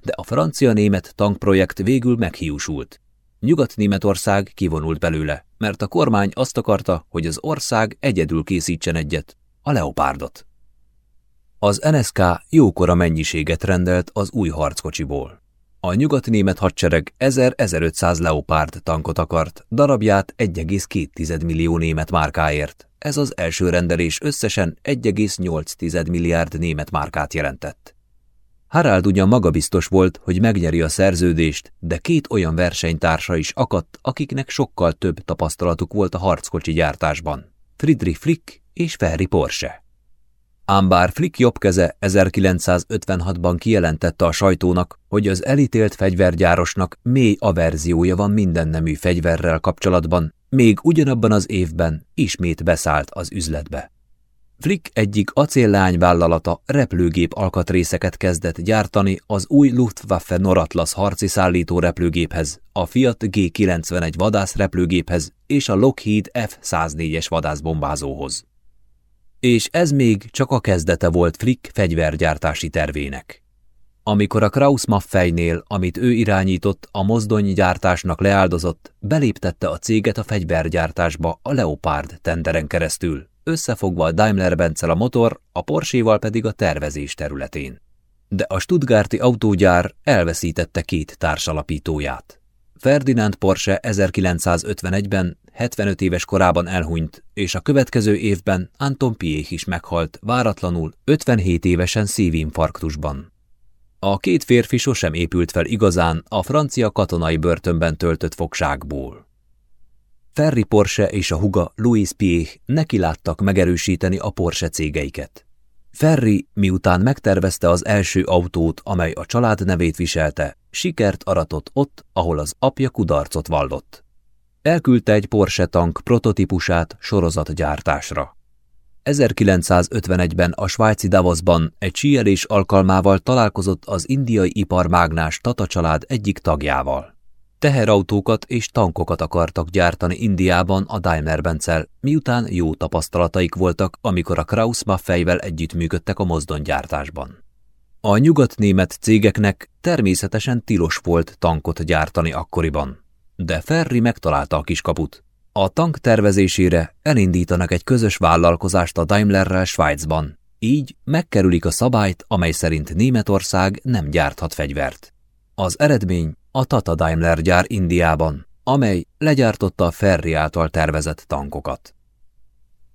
De a francia-német tankprojekt végül meghiúsult. Nyugat-Németország kivonult belőle, mert a kormány azt akarta, hogy az ország egyedül készítsen egyet, a Leopardot. Az NSK jókora mennyiséget rendelt az új harckocsiból. A nyugat-német hadsereg 1000-1500 Leopard tankot akart, darabját 1,2 millió német márkáért. Ez az első rendelés összesen 1,8 milliárd német márkát jelentett. Harald ugyan magabiztos volt, hogy megnyeri a szerződést, de két olyan versenytársa is akadt, akiknek sokkal több tapasztalatuk volt a harckocsi gyártásban. Friedrich Flick és Ferry Porsche. Ám bár Flick jobbkeze 1956-ban kijelentette a sajtónak, hogy az elítélt fegyvergyárosnak mély averziója van minden nemű fegyverrel kapcsolatban, még ugyanabban az évben ismét beszállt az üzletbe. Flick egyik acéllány repülőgép alkatrészeket kezdett gyártani az új Luftwaffe Noratlas harci szállító repülőgéphez, a Fiat G91 vadászrepülőgéphez és a Lockheed F-104-es vadászbombázóhoz. És ez még csak a kezdete volt Flick fegyvergyártási tervének. Amikor a Kraus Maffeinél, amit ő irányított, a mozdonygyártásnak leáldozott, beléptette a céget a fegyvergyártásba a Leopard tenderen keresztül, összefogva a Daimler-Benzel a motor, a Porsche-val pedig a tervezés területén. De a Stuttgarti autógyár elveszítette két társalapítóját. Ferdinand Porsche 1951-ben 75 éves korában elhunyt, és a következő évben Anton Piech is meghalt, váratlanul 57 évesen szívinfarktusban. A két férfi sosem épült fel igazán a francia katonai börtönben töltött fogságból. Ferri Porsche és a huga Louis Piech nekiláttak megerősíteni a Porsche cégeiket. Ferri, miután megtervezte az első autót, amely a család nevét viselte, sikert aratott ott, ahol az apja kudarcot vallott. Elküldte egy Porsche tank prototípusát sorozatgyártásra. 1951-ben a svájci Davosban egy síelés alkalmával találkozott az indiai iparmágnás Tata család egyik tagjával. Teherautókat és tankokat akartak gyártani Indiában a Daimler-Benzel, miután jó tapasztalataik voltak, amikor a Krauss Maffeivel együttműködtek a mozdonygyártásban. A nyugatnémet cégeknek természetesen tilos volt tankot gyártani akkoriban, de Ferri megtalálta a kiskaput. A tank tervezésére elindítanak egy közös vállalkozást a Daimlerrel Svájcban, így megkerülik a szabályt, amely szerint Németország nem gyárthat fegyvert. Az eredmény a Tata Daimler gyár Indiában, amely legyártotta a Ferri által tervezett tankokat.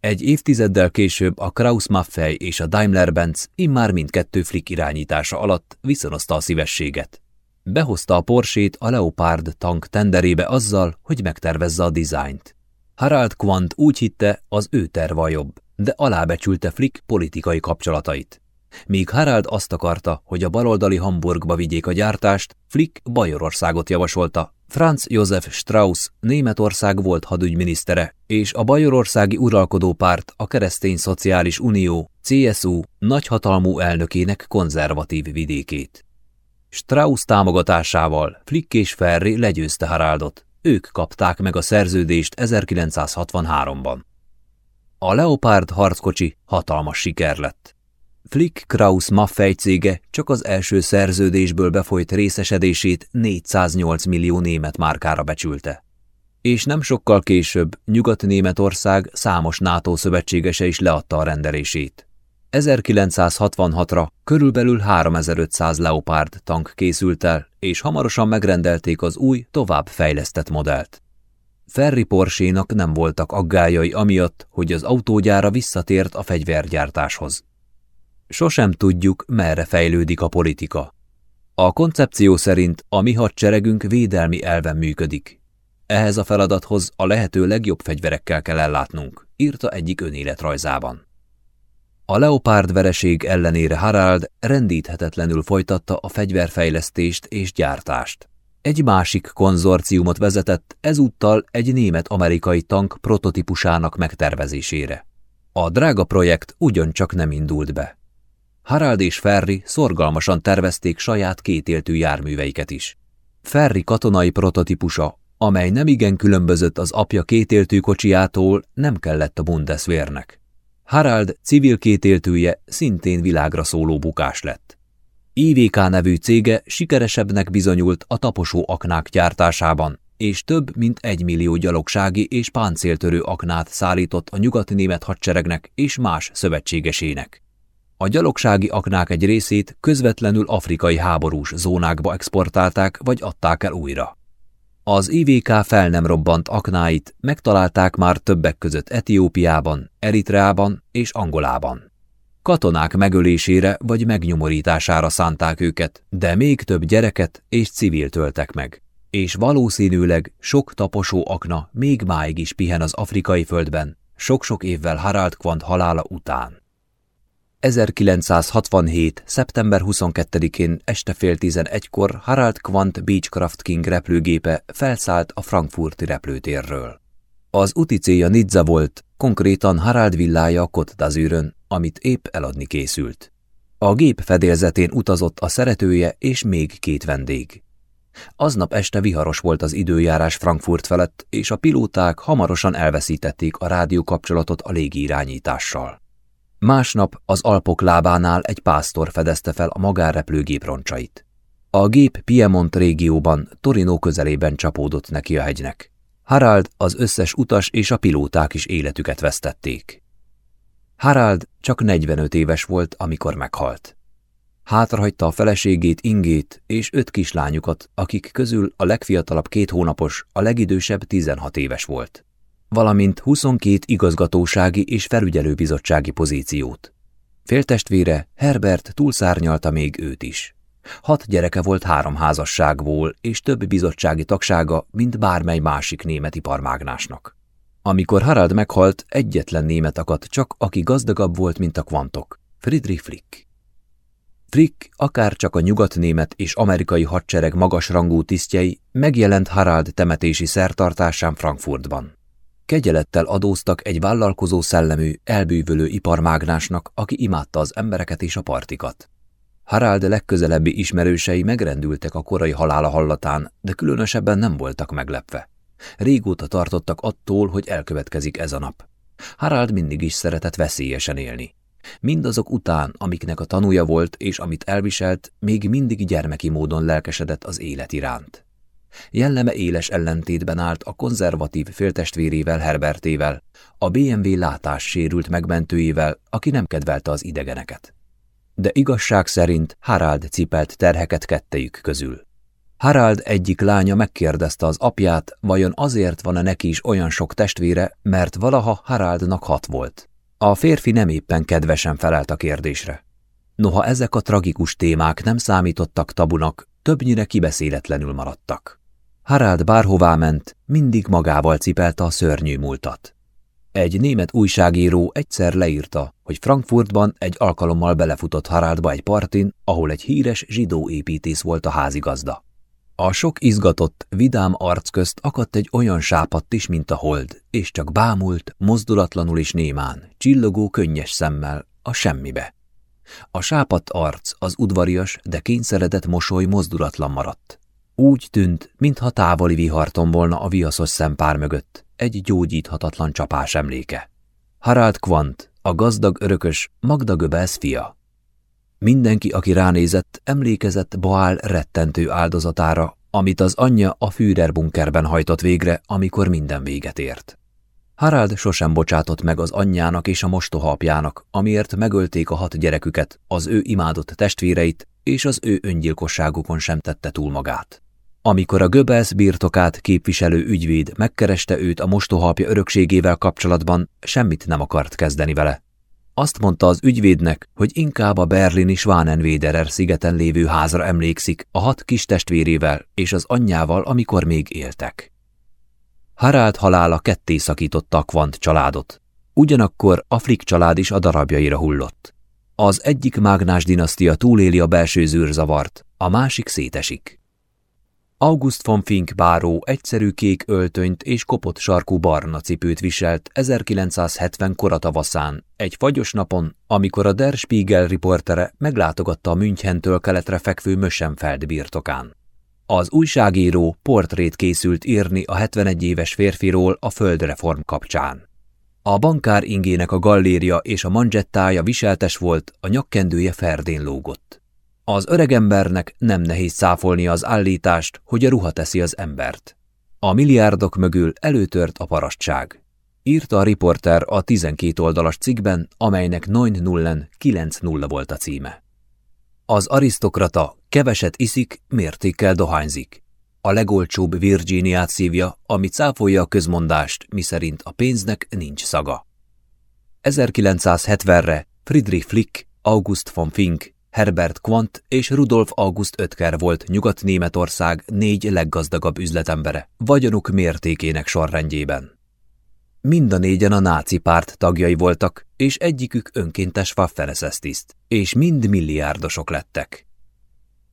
Egy évtizeddel később a Krauss-Maffei és a Daimler-Benz immár mindkettő flik irányítása alatt viszonozta a szívességet. Behozta a Porsét a Leopard tank tenderébe azzal, hogy megtervezze a dizájnt. Harald Quandt úgy hitte, az ő terva jobb, de alábecsülte Flick politikai kapcsolatait. Míg Harald azt akarta, hogy a baloldali Hamburgba vigyék a gyártást, Flick Bajorországot javasolta. Franz Josef Strauss Németország volt hadügyminisztere, és a bajorországi uralkodó párt a Keresztény Szociális Unió, CSU nagyhatalmú elnökének konzervatív vidékét. Strauss támogatásával Flick és Ferri legyőzte Haraldot. Ők kapták meg a szerződést 1963-ban. A Leopard harckocsi hatalmas siker lett. Flick Kraus Maffei cége csak az első szerződésből befolyt részesedését 408 millió német márkára becsülte. És nem sokkal később Nyugat-Németország számos NATO szövetségese is leadta a rendelését. 1966-ra körülbelül 3500 Leopard tank készült el, és hamarosan megrendelték az új, tovább fejlesztett modellt. Ferri Porsénak nem voltak aggályai amiatt, hogy az autógyára visszatért a fegyvergyártáshoz. Sosem tudjuk, merre fejlődik a politika. A koncepció szerint a mi hadseregünk védelmi elven működik. Ehhez a feladathoz a lehető legjobb fegyverekkel kell ellátnunk, írta egyik önéletrajzában. A Leopard vereség ellenére Harald rendíthetetlenül folytatta a fegyverfejlesztést és gyártást. Egy másik konzorciumot vezetett ezúttal egy német-amerikai tank prototípusának megtervezésére. A drága projekt ugyancsak nem indult be. Harald és Ferri szorgalmasan tervezték saját kétéltű járműveiket is. Ferri katonai prototípusa, amely nemigen különbözött az apja kétéltű kocsijától, nem kellett a Bundeswehrnek. Harald civil kétéltője szintén világra szóló bukás lett. IVK nevű cége sikeresebbnek bizonyult a taposó aknák gyártásában, és több mint egy millió gyalogsági és páncéltörő aknát szállított a nyugati német hadseregnek és más szövetségesének. A gyalogsági aknák egy részét közvetlenül afrikai háborús zónákba exportálták vagy adták el újra. Az IVK fel nem robbant aknáit megtalálták már többek között Etiópiában, Eritreában és Angolában. Katonák megölésére vagy megnyomorítására szánták őket, de még több gyereket és civil töltek meg. És valószínűleg sok taposó akna még máig is pihen az afrikai földben, sok-sok évvel Harald Quandt halála után. 1967. szeptember 22-én este fél tizenegykor Harald Quandt Beechcraft King repülőgépe felszállt a frankfurti repülőtérről. Az úti célja Nizza volt, konkrétan Harald villája a Côte amit épp eladni készült. A gép fedélzetén utazott a szeretője és még két vendég. Aznap este viharos volt az időjárás Frankfurt felett, és a pilóták hamarosan elveszítették a rádiókapcsolatot a légirányítással. Másnap az Alpok lábánál egy pásztor fedezte fel a magánrepülőgép roncsait. A gép Piemont régióban, Torino közelében csapódott neki a hegynek. Harald, az összes utas és a pilóták is életüket vesztették. Harald csak 45 éves volt, amikor meghalt. Hátrahagyta a feleségét, Ingét és öt kislányukat, akik közül a legfiatalabb két hónapos, a legidősebb 16 éves volt valamint 22 igazgatósági és felügyelőbizottsági pozíciót. Féltestvére Herbert túlszárnyalta még őt is. Hat gyereke volt három házasságból, és több bizottsági tagsága, mint bármely másik német iparmágnásnak. Amikor Harald meghalt, egyetlen német akadt csak, aki gazdagabb volt, mint a kvantok, Friedrich Flick. Frick, akár csak a nyugatnémet és amerikai hadsereg magasrangú tisztjei megjelent Harald temetési szertartásán Frankfurtban. Kegyelettel adóztak egy vállalkozó szellemű, elbűvölő iparmágnásnak, aki imádta az embereket és a partikat. Harald legközelebbi ismerősei megrendültek a korai halála hallatán, de különösebben nem voltak meglepve. Régóta tartottak attól, hogy elkövetkezik ez a nap. Harald mindig is szeretett veszélyesen élni. Mindazok után, amiknek a tanúja volt és amit elviselt, még mindig gyermeki módon lelkesedett az élet iránt. Jelleme éles ellentétben állt a konzervatív féltestvérével Herbertével, a BMW látás sérült megmentőjével, aki nem kedvelte az idegeneket. De igazság szerint Harald cipelt terheket kettejük közül. Harald egyik lánya megkérdezte az apját, vajon azért van-e neki is olyan sok testvére, mert valaha Haraldnak hat volt. A férfi nem éppen kedvesen felelt a kérdésre. Noha ezek a tragikus témák nem számítottak tabunak, többnyire kibeszéletlenül maradtak. Harald bárhová ment, mindig magával cipelte a szörnyű múltat. Egy német újságíró egyszer leírta, hogy Frankfurtban egy alkalommal belefutott Haraldba egy partin, ahol egy híres zsidó építész volt a házigazda. A sok izgatott, vidám arc közt akadt egy olyan sápadt is, mint a hold, és csak bámult, mozdulatlanul is némán, csillogó, könnyes szemmel, a semmibe. A sápadt arc, az udvarias, de kényszeredett mosoly mozdulatlan maradt. Úgy tűnt, mintha távoli viharton volna a viaszos szempár mögött, egy gyógyíthatatlan csapás emléke. Harald Quant, a gazdag örökös Magda Göbels fia. Mindenki, aki ránézett, emlékezett Boál rettentő áldozatára, amit az anyja a Führer bunkerben hajtott végre, amikor minden véget ért. Harald sosem bocsátott meg az anyjának és a mostoha apjának, amiért megölték a hat gyereküket, az ő imádott testvéreit, és az ő öngyilkosságukon sem tette túl magát. Amikor a Göbels birtokát képviselő ügyvéd megkereste őt a mostohapja örökségével kapcsolatban, semmit nem akart kezdeni vele. Azt mondta az ügyvédnek, hogy inkább a berlini Schwanenwederer szigeten lévő házra emlékszik a hat kis testvérével és az anyjával, amikor még éltek. Harald halála ketté szakította a Kvant családot. Ugyanakkor a Flick család is a darabjaira hullott. Az egyik mágnás dinasztia túléli a belső zűrzavart, a másik szétesik. August von Fink báró egyszerű kék öltönyt és kopott sarkú barna cipőt viselt 1970 koratavaszán, egy fagyos napon, amikor a Der Spiegel riportere meglátogatta a Münchentől keletre fekvő Mössenfeld birtokán. Az újságíró portrét készült írni a 71 éves férfiról a földreform kapcsán. A bankár ingének a galléria és a manzsettája viseltes volt, a nyakkendője ferdén lógott. Az öregembernek nem nehéz száfolni az állítást, hogy a ruha teszi az embert. A milliárdok mögül előtört a parasztság. Írta a riporter a 12 oldalas cikkben, amelynek 9 nullen 9 nulla volt a címe. Az arisztokrata keveset iszik, mértékkel dohányzik. A legolcsóbb Virginiát szívja, ami cáfolja a közmondást, miszerint a pénznek nincs szaga. 1970-re Friedrich Flick, August von Fink Herbert Quant és Rudolf August Ötker volt Nyugat-Németország négy leggazdagabb üzletembere, vagyonuk mértékének sorrendjében. Mind a négyen a náci párt tagjai voltak, és egyikük önkéntes Waffen-SS-tiszt, és mind milliárdosok lettek.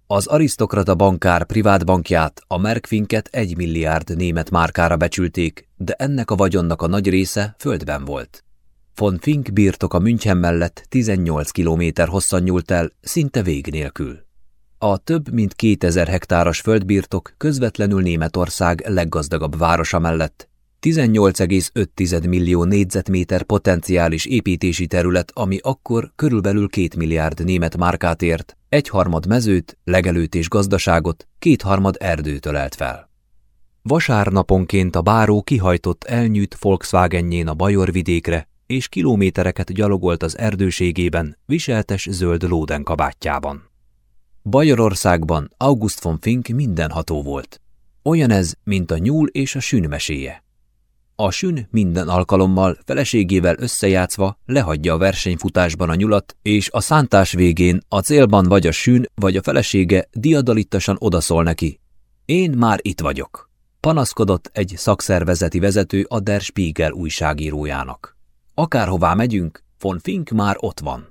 Az arisztokrata bankár privátbankját, a Merkfinket egy milliárd német márkára becsülték, de ennek a vagyonnak a nagy része földben volt. Von Fink birtok a München mellett 18 kilométer hosszan nyúlt el, szinte vég nélkül. A több mint 2000 hektáros földbirtok közvetlenül Németország leggazdagabb városa mellett 18,5 millió négyzetméter potenciális építési terület, ami akkor körülbelül 2 milliárd német márkát ért, egyharmad mezőt, legelőt és gazdaságot, kétharmad erdőt ölelt fel. Vasárnaponként a báró kihajtott elnyűt Volkswagenjén a Bajor vidékre, és kilométereket gyalogolt az erdőségében, viseltes zöld lóden kabátjában. Bajorországban August von Fink mindenható volt. Olyan ez, mint a nyúl és a sün meséje. A sün minden alkalommal feleségével összejátszva lehagyja a versenyfutásban a nyulat, és a szántás végén a célban vagy a sün, vagy a felesége diadalittasan odaszól neki. Én már itt vagyok, panaszkodott egy szakszervezeti vezető a Der Spiegel újságírójának. Akárhová megyünk, von Fink már ott van.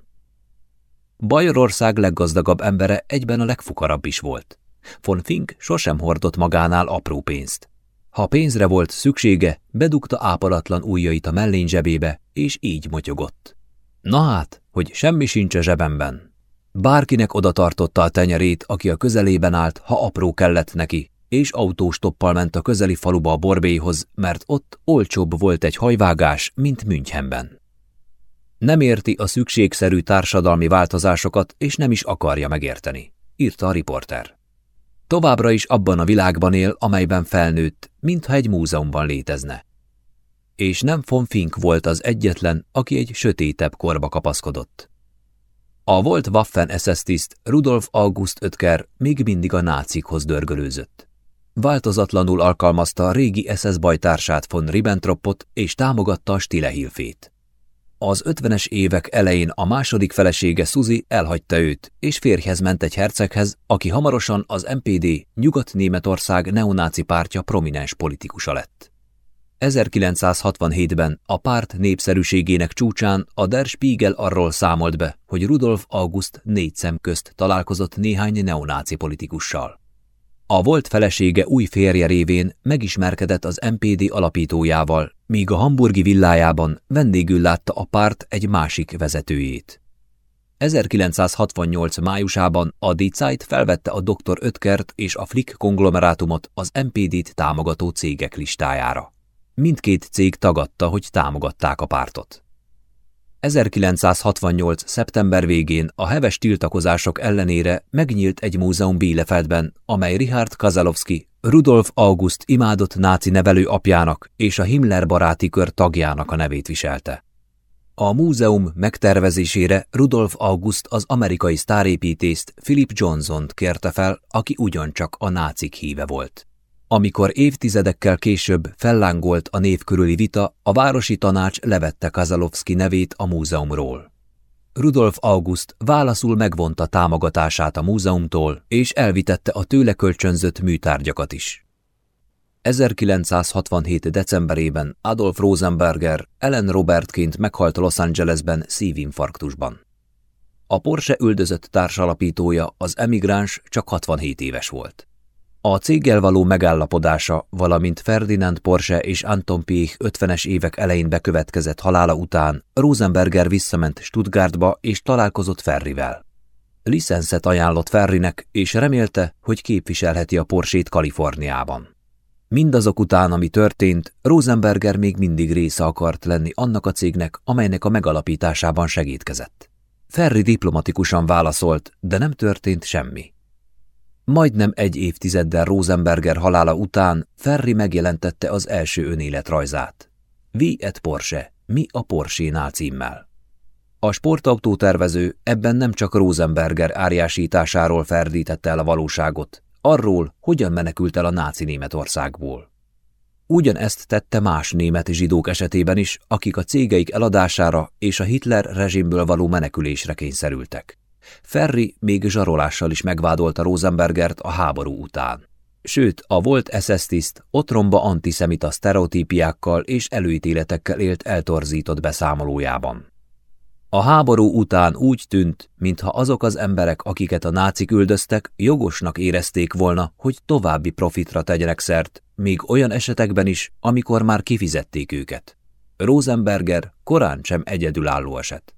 Bajorország leggazdagabb embere egyben a legfukarabb is volt. Von Fink sosem hordott magánál apró pénzt. Ha pénzre volt szüksége, bedugta ápalatlan ujjait a mellény zsebébe, és így motyogott. Na hát, hogy semmi sincs a zsebemben. Bárkinek oda tartotta a tenyerét, aki a közelében állt, ha apró kellett neki, és autóstoppal ment a közeli faluba a borbélyhoz, mert ott olcsóbb volt egy hajvágás, mint Münchenben. Nem érti a szükségszerű társadalmi változásokat, és nem is akarja megérteni, írta a riporter. Továbbra is abban a világban él, amelyben felnőtt, mintha egy múzeumban létezne. És nem von Fink volt az egyetlen, aki egy sötétebb korba kapaszkodott. A volt Waffen SS tiszt Rudolf August Ötker még mindig a nácikhoz dörgölőzött. Változatlanul alkalmazta a régi SS bajtársát von Ribbentropot és támogatta a Stilehilfét. Az ötvenes évek elején a második felesége Suzy elhagyta őt, és férjhez ment egy herceghez, aki hamarosan az MPD Nyugat-Németország neonáci pártja prominens politikusa lett. 1967-ben a párt népszerűségének csúcsán a Der Spiegel arról számolt be, hogy Rudolf August négy szem közt találkozott néhány neonáci politikussal. A volt felesége új férje révén megismerkedett az MPD alapítójával, míg a hamburgi villájában vendégül látta a párt egy másik vezetőjét. 1968 májusában a Die Zeit felvette a Dr. Ötkert és a Flick konglomerátumot az MPD-t támogató cégek listájára. Mindkét cég tagadta, hogy támogatták a pártot. 1968. szeptember végén a heves tiltakozások ellenére megnyílt egy múzeum Bielefeldben, amely Richard Kazalowski, Rudolf August imádott náci nevelő apjának és a Himmler baráti kör tagjának a nevét viselte. A múzeum megtervezésére Rudolf August az amerikai sztárépítészt Philip Johnson-t kérte fel, aki ugyancsak a nácik híve volt. Amikor évtizedekkel később fellángolt a név körüli vita, a városi tanács levette Kazalovski nevét a múzeumról. Rudolf August válaszul megvonta támogatását a múzeumtól, és elvitette a tőle kölcsönzött műtárgyakat is. 1967. decemberében Adolf Rosenberger Ellen Robertként meghalt Los Angelesben szívinfarktusban. A Porsche üldözött társalapítója, az emigráns csak 67 éves volt. A céggel való megállapodása, valamint Ferdinand Porsche és Anton Piech 50-es évek elején bekövetkezett halála után Rosenberger visszament Stuttgartba és találkozott Ferrivel. Licenszet ajánlott Ferrinek, és remélte, hogy képviselheti a Porsét Kaliforniában. Mindazok után, ami történt, Rosenberger még mindig része akart lenni annak a cégnek, amelynek a megalapításában segítkezett. Ferri diplomatikusan válaszolt, de nem történt semmi. Majdnem egy évtizeddel Rosenberger halála után Ferri megjelentette az első önéletrajzát. Vi et Porsche, mi a Porsche-nál címmel. A sportautótervező ebben nem csak Rosenberger árjásításáról ferdítette el a valóságot, arról, hogyan menekült el a náci Németországból. Ugyanezt tette más német zsidók esetében is, akik a cégeik eladására és a Hitler rezsimből való menekülésre kényszerültek. Ferri még zsarolással is megvádolta Rosenbergert a háború után. Sőt, a volt SS tiszt otromba antiszemita sztereotípiákkal és előítéletekkel élt eltorzított beszámolójában. A háború után úgy tűnt, mintha azok az emberek, akiket a nácik üldöztek, jogosnak érezték volna, hogy további profitra tegyenek szert, még olyan esetekben is, amikor már kifizették őket. Rosenberger korán sem egyedülálló eset.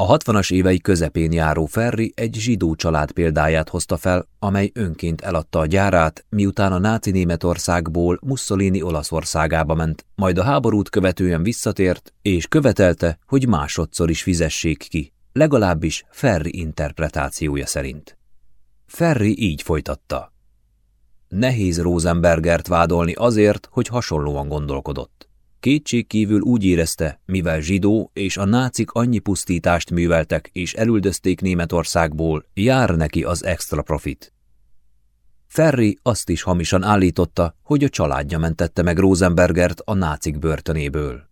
A hatvanas évei közepén járó Ferri egy zsidó család példáját hozta fel, amely önként eladta a gyárát, miután a náci Németországból Mussolini Olaszországába ment, majd a háborút követően visszatért, és követelte, hogy másodszor is fizessék ki, legalábbis Ferri interpretációja szerint. Ferri így folytatta. Nehéz Rosenbergert vádolni azért, hogy hasonlóan gondolkodott. Kétség kívül úgy érezte, mivel zsidó és a nácik annyi pusztítást műveltek és elüldözték Németországból, jár neki az extra profit. Ferri azt is hamisan állította, hogy a családja mentette meg Rosenbergert a nácik börtönéből.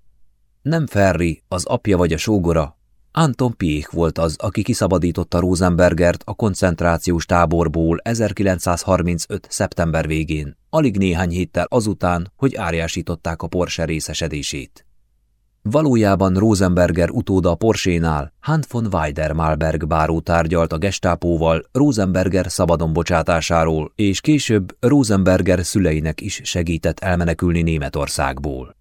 Nem Ferri, az apja vagy a sógora, Anton Piech volt az, aki kiszabadította Rosenbergert a koncentrációs táborból 1935. szeptember végén, alig néhány héttel azután, hogy árjásították a Porsche részesedését. Valójában Rosenberger utóda a Porsche-nál, Hans von Weider-Malberg báró tárgyalt a gestápóval Rosenberger szabadon bocsátásáról, és később Rosenberger szüleinek is segített elmenekülni Németországból.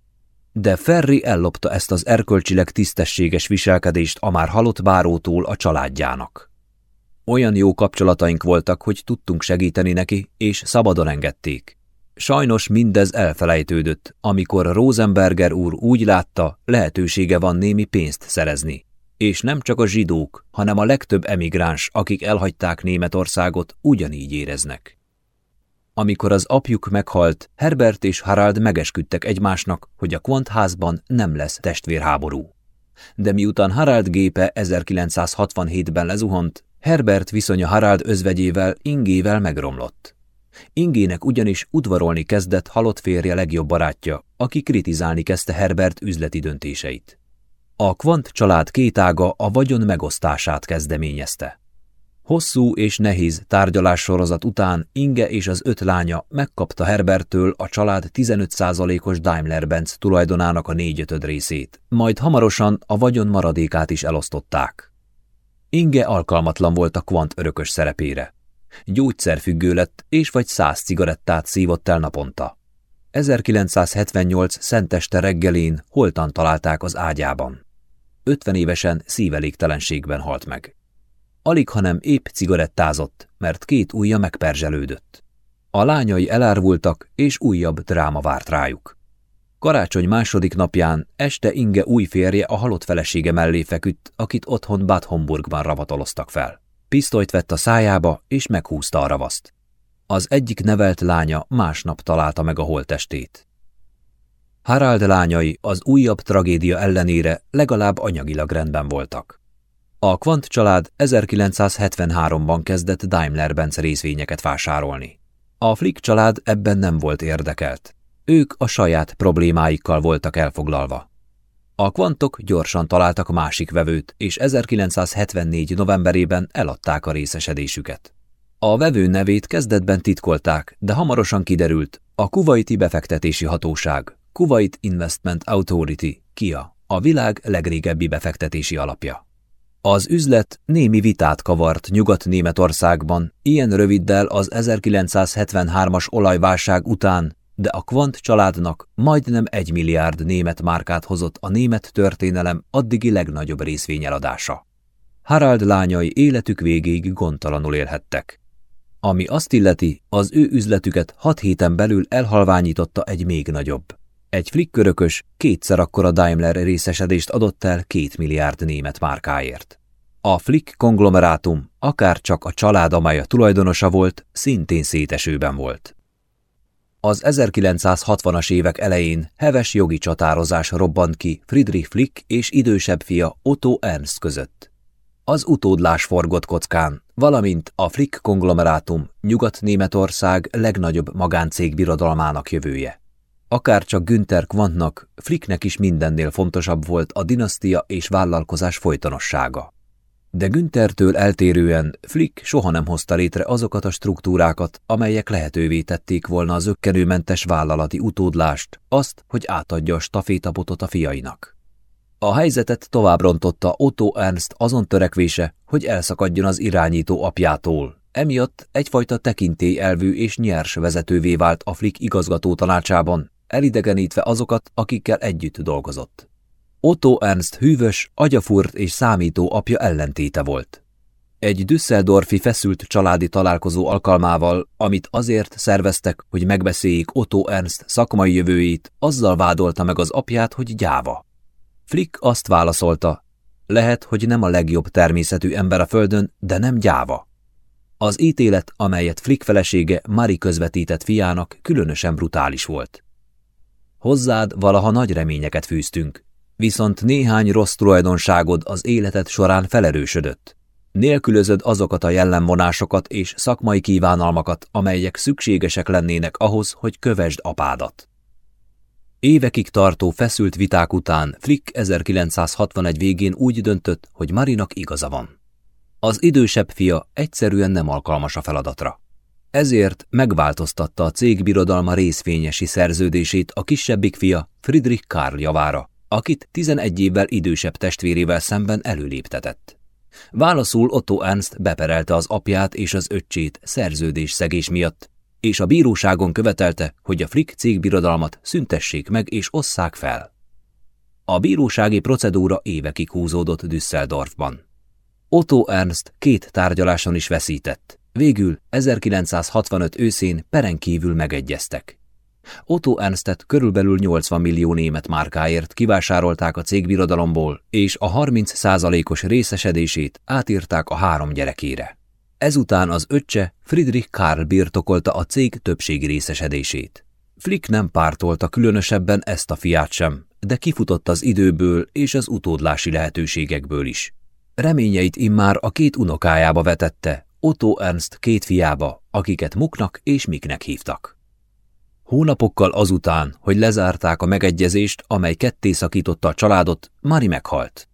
De Ferri ellopta ezt az erkölcsileg tisztességes viselkedést a már halott bárótól a családjának. Olyan jó kapcsolataink voltak, hogy tudtunk segíteni neki, és szabadon engedték. Sajnos mindez elfelejtődött, amikor Rosenberger úr úgy látta, lehetősége van némi pénzt szerezni. És nem csak a zsidók, hanem a legtöbb emigráns, akik elhagyták Németországot, ugyanígy éreznek. Amikor az apjuk meghalt, Herbert és Harald megesküdtek egymásnak, hogy a kvantházban nem lesz testvérháború. De miután Harald gépe 1967-ben lezuhant, Herbert viszonya Harald özvegyével, Ingével megromlott. Ingének ugyanis udvarolni kezdett halott férje legjobb barátja, aki kritizálni kezdte Herbert üzleti döntéseit. A Kvant család két ága a vagyon megosztását kezdeményezte. Hosszú és nehéz tárgyalássorozat után Inge és az öt lánya megkapta Herbertől a család 15%-os Daimler-Benz tulajdonának a négyötöd részét, majd hamarosan a vagyon maradékát is elosztották. Inge alkalmatlan volt a Kvant örökös szerepére. Gyógyszerfüggő lett, és vagy száz cigarettát szívott el naponta. 1978. szenteste reggelén holtan találták az ágyában. 50 évesen szívelégtelenségben halt meg. Alig, hanem épp cigarettázott, mert két ujja megperzselődött. A lányai elárvultak, és újabb dráma várt rájuk. Karácsony második napján este Inge új férje a halott felesége mellé feküdt, akit otthon Bad Homburgban ravatoloztak fel. Pisztolyt vett a szájába, és meghúzta a ravaszt. Az egyik nevelt lánya másnap találta meg a holtestét. Harald lányai az újabb tragédia ellenére legalább anyagilag rendben voltak. A Quant család 1973-ban kezdett Daimler-Benz részvényeket vásárolni. A Flick család ebben nem volt érdekelt. Ők a saját problémáikkal voltak elfoglalva. A kvantok gyorsan találtak másik vevőt, és 1974. novemberében eladták a részesedésüket. A vevő nevét kezdetben titkolták, de hamarosan kiderült, a Kuwaiti befektetési hatóság, Kuwait Investment Authority, KIA, a világ legrégebbi befektetési alapja. Az üzlet némi vitát kavart Nyugat-Németországban, ilyen röviddel az 1973-as olajválság után, de a Quant családnak majdnem egy milliárd német márkát hozott a német történelem addigi legnagyobb részvényeladása. Harald lányai életük végéig gondtalanul élhettek. Ami azt illeti, az ő üzletüket hat héten belül elhalványította egy még nagyobb. Egy flikkörökös kétszer akkora Daimler részesedést adott el két milliárd német márkáért. A Flick konglomerátum, akár csak a család, amely a tulajdonosa volt, szintén szétesőben volt. Az 1960-as évek elején heves jogi csatározás robbant ki Friedrich Flick és idősebb fia Otto Ernst között. Az utódlás forgott kockán, valamint a Flick konglomerátum Nyugat-Németország legnagyobb magáncég birodalmának jövője. Akár csak Günther Quantnak, Flicknek is mindennél fontosabb volt a dinasztia és vállalkozás folytonossága. De Günthertől eltérően Flick soha nem hozta létre azokat a struktúrákat, amelyek lehetővé tették volna az ökkenőmentes vállalati utódlást, azt, hogy átadja a stafétabotot a fiainak. A helyzetet tovább rontotta Otto Ernst azon törekvése, hogy elszakadjon az irányító apjától. Emiatt egyfajta tekintélyelvű és nyers vezetővé vált a Flick igazgató tanácsában, elidegenítve azokat, akikkel együtt dolgozott. Otto Ernst hűvös, agyafurt és számító apja ellentéte volt. Egy Düsseldorfi feszült családi találkozó alkalmával, amit azért szerveztek, hogy megbeszéljék Otto Ernst szakmai jövőjét, azzal vádolta meg az apját, hogy gyáva. Flick azt válaszolta, lehet, hogy nem a legjobb természetű ember a földön, de nem gyáva. Az ítélet, amelyet Flick felesége Mari közvetített fiának, különösen brutális volt. Hozzád valaha nagy reményeket fűztünk, Viszont néhány rossz tulajdonságod az életed során felerősödött. Nélkülözöd azokat a jellemvonásokat és szakmai kívánalmakat, amelyek szükségesek lennének ahhoz, hogy kövesd apádat. Évekig tartó feszült viták után Flick 1961 végén úgy döntött, hogy Marinak igaza van. Az idősebb fia egyszerűen nem alkalmas a feladatra. Ezért megváltoztatta a cég birodalma részvényesi szerződését a kisebbik fia Friedrich Karl javára, akit 11 évvel idősebb testvérével szemben előléptetett. Válaszul Otto Ernst beperelte az apját és az öccsét szerződés szegés miatt, és a bíróságon követelte, hogy a Flick cégbirodalmat szüntessék meg és osszák fel. A bírósági procedúra évekig húzódott Düsseldorfban. Otto Ernst két tárgyaláson is veszített. Végül 1965 őszén peren kívül megegyeztek. Otto Ernstet körülbelül 80 millió német márkáért kivásárolták a cégbirodalomból, és a 30 százalékos részesedését átírták a három gyerekére. Ezután az öccse Friedrich Karl birtokolta a cég többségi részesedését. Flick nem pártolta különösebben ezt a fiát sem, de kifutott az időből és az utódlási lehetőségekből is. Reményeit immár a két unokájába vetette, Otto Ernst két fiába, akiket Muknak és Miknek hívtak. Hónapokkal azután, hogy lezárták a megegyezést, amely ketté szakította a családot, Mari meghalt.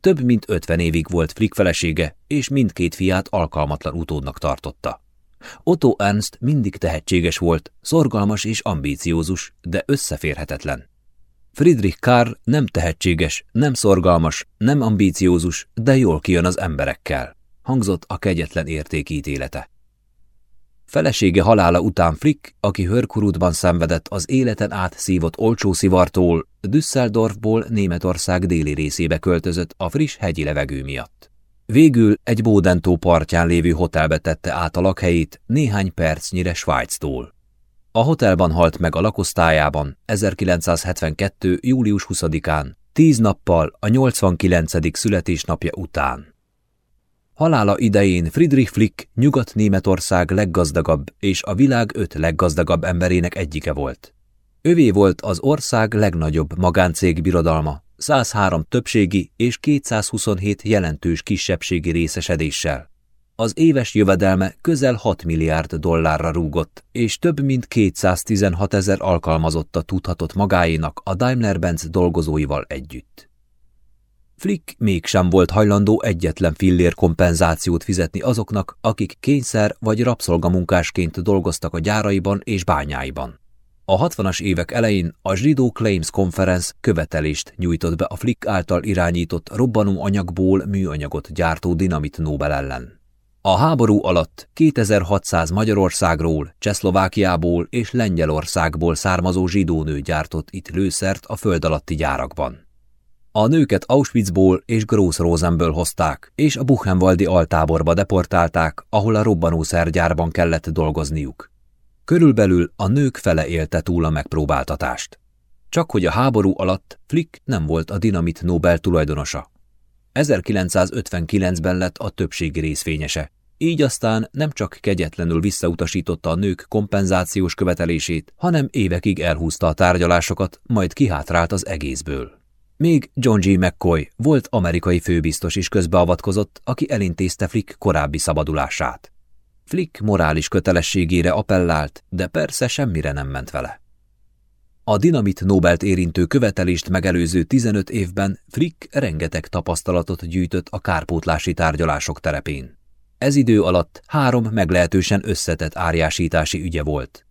Több mint ötven évig volt Flick felesége, és mindkét fiát alkalmatlan utódnak tartotta. Otto Ernst mindig tehetséges volt, szorgalmas és ambíciózus, de összeférhetetlen. Friedrich Karl nem tehetséges, nem szorgalmas, nem ambíciózus, de jól kijön az emberekkel, hangzott a kegyetlen értékítélete. Felesége halála után Frick, aki Hörkurutban szenvedett az életen át szívott olcsó szivartól, Düsseldorfból Németország déli részébe költözött a friss hegyi levegő miatt. Végül egy Bódentó partján lévő hotelbe tette át a lakhelyét néhány percnyire Svájctól. A hotelban halt meg a lakosztályában 1972. július 20-án, tíz nappal a 89. születésnapja után. Halála idején Friedrich Flick Nyugat-Németország leggazdagabb és a világ öt leggazdagabb emberének egyike volt. Övé volt az ország legnagyobb magáncég birodalma, 103 többségi és 227 jelentős kisebbségi részesedéssel. Az éves jövedelme közel 6 milliárd dollárra rúgott, és több mint 216 ezer alkalmazotta tudhatott magáénak a Daimler-Benz dolgozóival együtt. Flick mégsem volt hajlandó egyetlen fillér kompenzációt fizetni azoknak, akik kényszer vagy rabszolgamunkásként dolgoztak a gyáraiban és bányáiban. A 60-as évek elején a Zsidó Claims Conference követelést nyújtott be a Flick által irányított robbanó anyagból műanyagot gyártó dinamit Nobel ellen. A háború alatt 2600 Magyarországról, Csehszlovákiából és Lengyelországból származó zsidó nő gyártott itt lőszert a föld alatti gyárakban. A nőket Auschwitzból és Gross Rosenből hozták, és a Buchenwaldi altáborba deportálták, ahol a robbanószergyárban kellett dolgozniuk. Körülbelül a nők fele élte túl a megpróbáltatást. Csak hogy a háború alatt Flick nem volt a dinamit Nobel tulajdonosa. 1959-ben lett a többségi részvényese, így aztán nem csak kegyetlenül visszautasította a nők kompenzációs követelését, hanem évekig elhúzta a tárgyalásokat, majd kihátrált az egészből. Még John G. McCoy volt amerikai főbiztos is közbeavatkozott, aki elintézte Flick korábbi szabadulását. Flick morális kötelességére appellált, de persze semmire nem ment vele. A dinamit Nobelt érintő követelést megelőző 15 évben Flick rengeteg tapasztalatot gyűjtött a kárpótlási tárgyalások terepén. Ez idő alatt három meglehetősen összetett árjásítási ügye volt.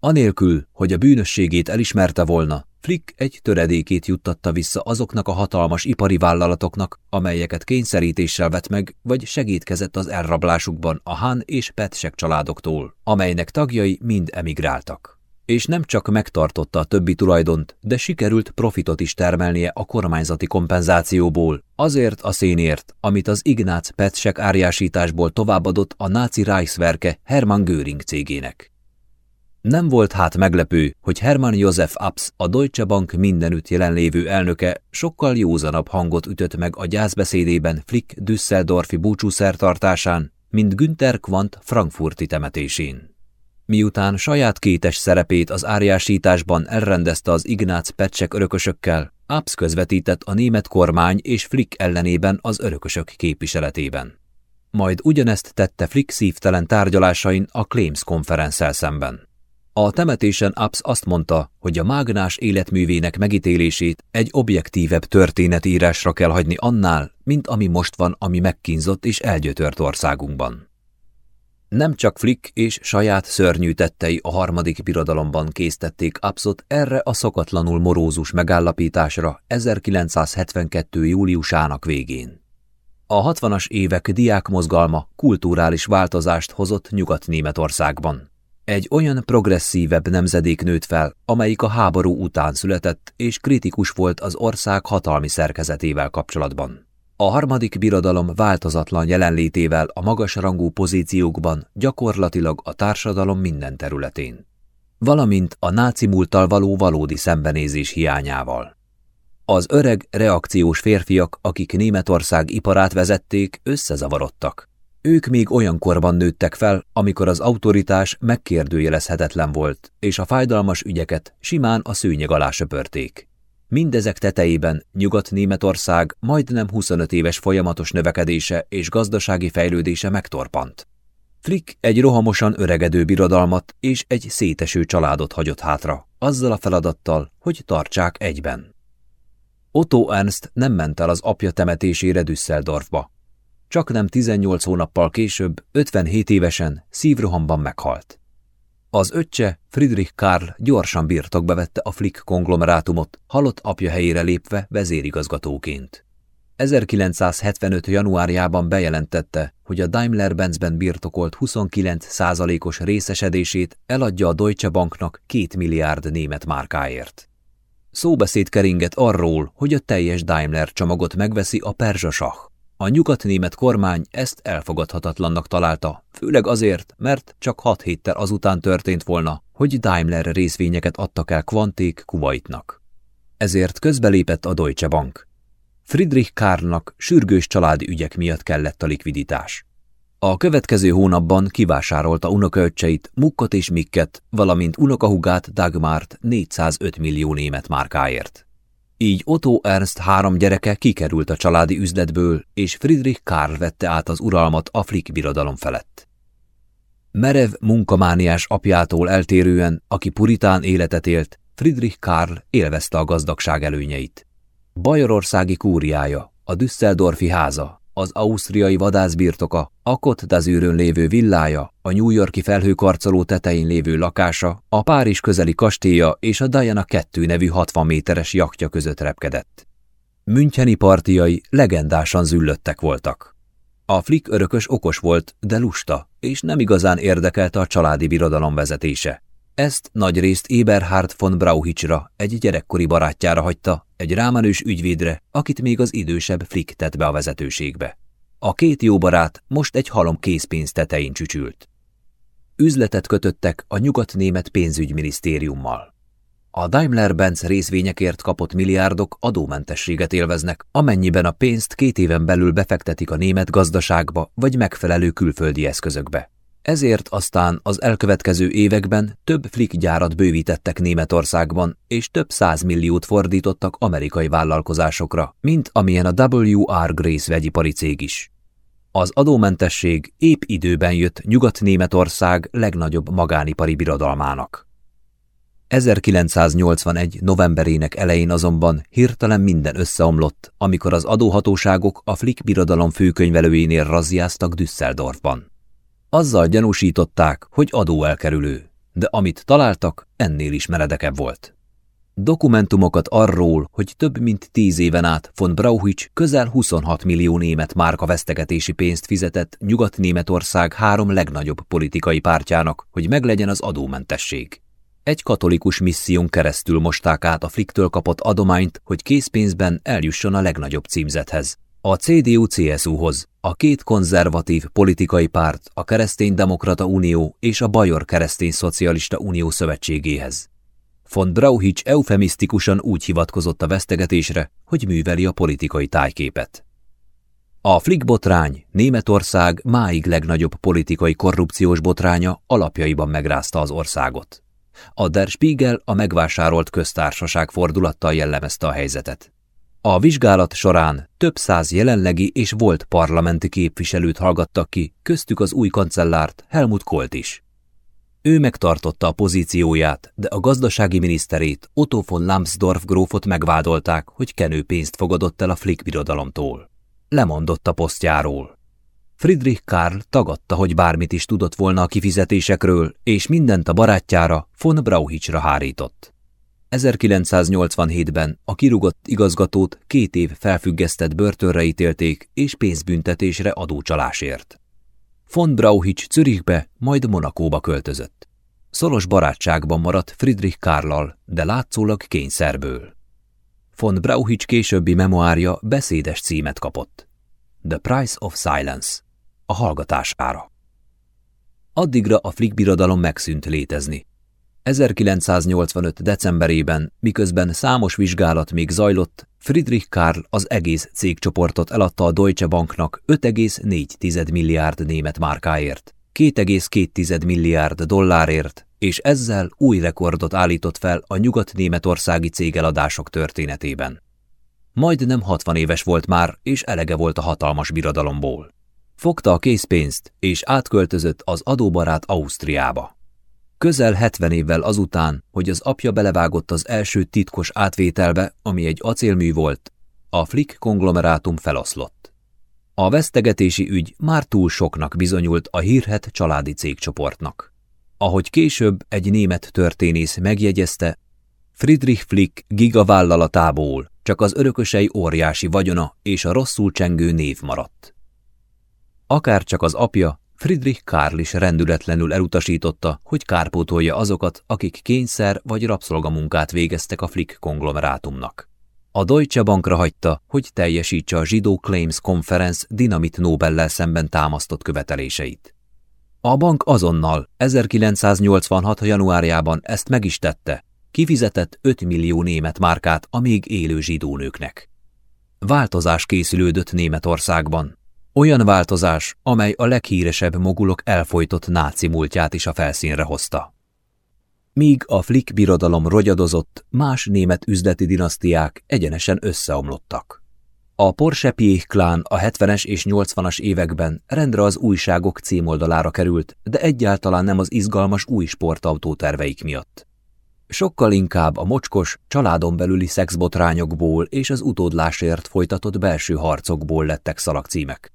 Anélkül, hogy a bűnösségét elismerte volna, Flick egy töredékét juttatta vissza azoknak a hatalmas ipari vállalatoknak, amelyeket kényszerítéssel vett meg, vagy segítkezett az elrablásukban a Han és Petsek családoktól, amelynek tagjai mind emigráltak. És nem csak megtartotta a többi tulajdont, de sikerült profitot is termelnie a kormányzati kompenzációból, azért a szénért, amit az Ignác Petsek árjásításból továbbadott a náci Reichswerke Hermann Göring cégének. Nem volt hát meglepő, hogy Hermann Josef Abs, a Deutsche Bank mindenütt jelenlévő elnöke sokkal józanabb hangot ütött meg a gyászbeszédében Flick Düsseldorfi búcsúszertartásán, mint Günther Quandt frankfurti temetésén. Miután saját kétes szerepét az árjásításban elrendezte az Ignác Pecsek örökösökkel, Abs közvetített a német kormány és Flick ellenében az örökösök képviseletében. Majd ugyanezt tette Flick szívtelen tárgyalásain a Claims konferenszel szemben. A temetésen Abs azt mondta, hogy a mágnás életművének megítélését egy objektívebb történetírásra kell hagyni annál, mint ami most van, ami megkínzott és elgyötört országunkban. Nem csak Flick és saját szörnyű tettei a harmadik birodalomban késztették Abszot erre a szokatlanul morózus megállapításra 1972. júliusának végén. A 60-as évek diákmozgalma kulturális változást hozott Nyugat-Németországban. Egy olyan progresszívebb nemzedék nőtt fel, amelyik a háború után született, és kritikus volt az ország hatalmi szerkezetével kapcsolatban. A harmadik birodalom változatlan jelenlétével a magas rangú pozíciókban gyakorlatilag a társadalom minden területén. valamint a náci múlttal való valódi szembenézés hiányával. Az öreg, reakciós férfiak, akik Németország iparát vezették, összezavarodtak. Ők még olyan korban nőttek fel, amikor az autoritás megkérdőjelezhetetlen volt, és a fájdalmas ügyeket simán a szőnyeg alá söpörték. Mindezek tetejében Nyugat-Németország majdnem 25 éves folyamatos növekedése és gazdasági fejlődése megtorpant. Flick egy rohamosan öregedő birodalmat és egy széteső családot hagyott hátra, azzal a feladattal, hogy tartsák egyben. Otto Ernst nem ment el az apja temetésére Düsseldorfba. Csak nem 18 hónappal később, 57 évesen, szívrohamban meghalt. Az öccse, Friedrich Karl gyorsan birtokba vette a Flick konglomerátumot, halott apja helyére lépve vezérigazgatóként. 1975. januárjában bejelentette, hogy a Daimler-Benzben birtokolt 29 százalékos részesedését eladja a Deutsche Banknak két milliárd német márkáért. Szóbeszéd keringett arról, hogy a teljes Daimler csomagot megveszi a perzsa sach. A nyugat-német kormány ezt elfogadhatatlannak találta, főleg azért, mert csak hat héttel azután történt volna, hogy Daimler részvényeket adtak el Quanték Kuwaitnak. Ezért közbelépett a Deutsche Bank. Friedrich Karlnak sürgős családi ügyek miatt kellett a likviditás. A következő hónapban kivásárolta unokaöccseit, Mukkot és Mikket, valamint unokahugát Dagmart 405 millió német márkáért. Így Otto Ernst három gyereke kikerült a családi üzletből, és Friedrich Karl vette át az uralmat a Flick birodalom felett. Merev munkamániás apjától eltérően, aki puritán életet élt, Friedrich Karl élvezte a gazdagság előnyeit. Bajorországi kúriája, a Düsseldorfi háza, az ausztriai vadászbirtoka, a Côte d'Azurön lévő villája, a New Yorki felhőkarcoló tetején lévő lakása, a Párizs közeli kastélya és a Diana 2 nevű 60 méteres jachtja között repkedett. Müncheni partiai legendásan züllöttek voltak. A flick örökös okos volt, de lusta, és nem igazán érdekelte a családi birodalom vezetése. Ezt nagyrészt Eberhard von Brauchicsra, egy gyerekkori barátjára hagyta, egy rámanős ügyvédre, akit még az idősebb Flick tett be a vezetőségbe. A két jó barát most egy halom készpénz tetején csücsült. Üzletet kötöttek a nyugat-német pénzügyminisztériummal. A Daimler-Benz részvényekért kapott milliárdok adómentességet élveznek, amennyiben a pénzt két éven belül befektetik a német gazdaságba vagy megfelelő külföldi eszközökbe. Ezért aztán az elkövetkező években több flick gyárat bővítettek Németországban, és több százmilliót fordítottak amerikai vállalkozásokra, mint amilyen a W.R. Grace vegyipari cég is. Az adómentesség épp időben jött Nyugat-Németország legnagyobb magánipari birodalmának. 1981. novemberének elején azonban hirtelen minden összeomlott, amikor az adóhatóságok a Flick birodalom főkönyvelőjénél razziáztak Düsseldorfban. Azzal gyanúsították, hogy adóelkerülő, de amit találtak, ennél is meredekebb volt. Dokumentumokat arról, hogy több mint tíz éven át von Brauchitsch közel 26 millió német márka vesztegetési pénzt fizetett Nyugat-Németország három legnagyobb politikai pártjának, hogy meglegyen az adómentesség. Egy katolikus misszión keresztül mosták át a Flicktől kapott adományt, hogy készpénzben eljusson a legnagyobb címzethez, a CDU-CSU-hoz, a két konzervatív politikai párt, a Keresztény-Demokrata Unió és a Bajor Keresztény-Szocialista Unió szövetségéhez. Von Brauchitsch eufemisztikusan úgy hivatkozott a vesztegetésre, hogy műveli a politikai tájképet. A Flick botrány Németország máig legnagyobb politikai korrupciós botránya alapjaiban megrázta az országot. A Der Spiegel a megvásárolt köztársaság fordulattal jellemezte a helyzetet. A vizsgálat során több száz jelenlegi és volt parlamenti képviselőt hallgattak ki, köztük az új kancellárt, Helmut Kolt is. Ő megtartotta a pozícióját, de a gazdasági miniszterét, Otto von Lambsdorff grófot megvádolták, hogy kenőpénzt fogadott el a Flick birodalomtól. Lemondott a posztjáról. Friedrich Karl tagadta, hogy bármit is tudott volna a kifizetésekről, és mindent a barátjára, von Brauchicsra hárított. 1987-ben a kirugott igazgatót két év felfüggesztett börtönre ítélték és pénzbüntetésre adócsalásért. Von Brauchitsch Zürichbe, majd Monakóba költözött. Szoros barátságban maradt Friedrich Karlal, de látszólag kényszerből. Von Brauchitsch későbbi memoárja beszédes címet kapott. The Price of Silence, a hallgatás ára. Addigra a Flick birodalom megszűnt létezni. 1985. decemberében, miközben számos vizsgálat még zajlott, Friedrich Karl az egész cégcsoportot eladta a Deutsche Banknak 5,4 milliárd német márkáért, 2,2 milliárd dollárért, és ezzel új rekordot állított fel a nyugat-németországi cégeladások történetében. Majdnem 60 éves volt már, és elege volt a hatalmas birodalomból. Fogta a készpénzt, és átköltözött az adóbarát Ausztriába. Közel 70 évvel azután, hogy az apja belevágott az első titkos átvételbe, ami egy acélmű volt, a Flick konglomerátum feloszlott. A vesztegetési ügy már túl soknak bizonyult a hírhet családi cégcsoportnak. Ahogy később egy német történész megjegyezte, Friedrich Flick gigavállalatából csak az örökösei óriási vagyona és a rosszul csengő név maradt. Akár csak az apja, Friedrich Karl is rendületlenül elutasította, hogy kárpótolja azokat, akik kényszer vagy rabszolgamunkát végeztek a Flick konglomerátumnak. A Deutsche Bankra hagyta, hogy teljesítse a Zsidó Claims Conference Dinamit Nobellel szemben támasztott követeléseit. A bank azonnal 1986. januárjában ezt meg is tette, kifizetett 5 millió német márkát a még élő zsidónőknek. Változás készülődött Németországban, olyan változás, amely a leghíresebb mogulok elfolytott náci múltját is a felszínre hozta. Míg a Flick birodalom rogyadozott, más német üzleti dinasztiák egyenesen összeomlottak. A Porsche Piech klán a 70-es és 80-as években rendre az újságok címoldalára került, de egyáltalán nem az izgalmas új sportautó terveik miatt. Sokkal inkább a mocskos, családon belüli szexbotrányokból és az utódlásért folytatott belső harcokból lettek szalagcímek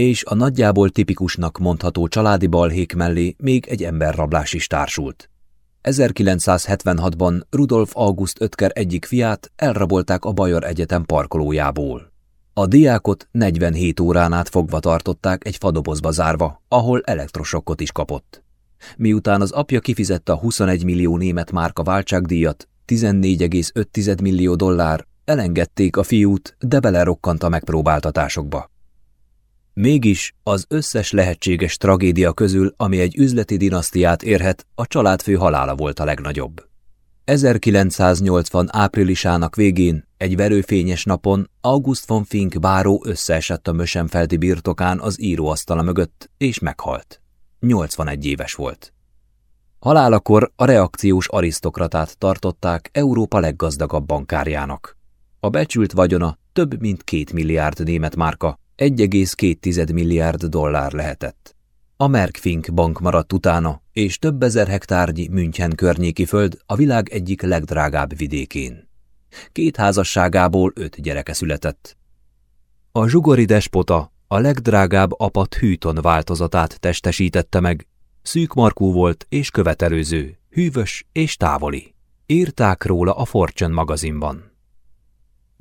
és a nagyjából tipikusnak mondható családi balhék mellé még egy emberrablás is társult. 1976-ban Rudolf August Ötker egyik fiát elrabolták a Bajor Egyetem parkolójából. A diákot 47 órán át fogva tartották egy fadobozba zárva, ahol elektrosokkot is kapott. Miután az apja kifizette a 21 millió német márka váltságdíjat, 14,5 millió dollár, elengedték a fiút, de belerokkant a megpróbáltatásokba. Mégis az összes lehetséges tragédia közül, ami egy üzleti dinasztiát érhet, a családfő halála volt a legnagyobb. 1980 áprilisának végén, egy verőfényes napon August von Fink báró összeesett a Mösenfeldi birtokán az íróasztala mögött, és meghalt. 81 éves volt. Halálakor a reakciós arisztokratát tartották Európa leggazdagabb bankárjának. A becsült vagyona több mint két milliárd német márka, 1,2 milliárd dollár lehetett. A Merkfink bank maradt utána, és több ezer hektárnyi München környéki föld a világ egyik legdrágább vidékén. Két házasságából öt gyereke született. A zsugori despota a legdrágább apat hűton változatát testesítette meg. Szűk markú volt és követelőző, hűvös és távoli. Írták róla a Fortune magazinban.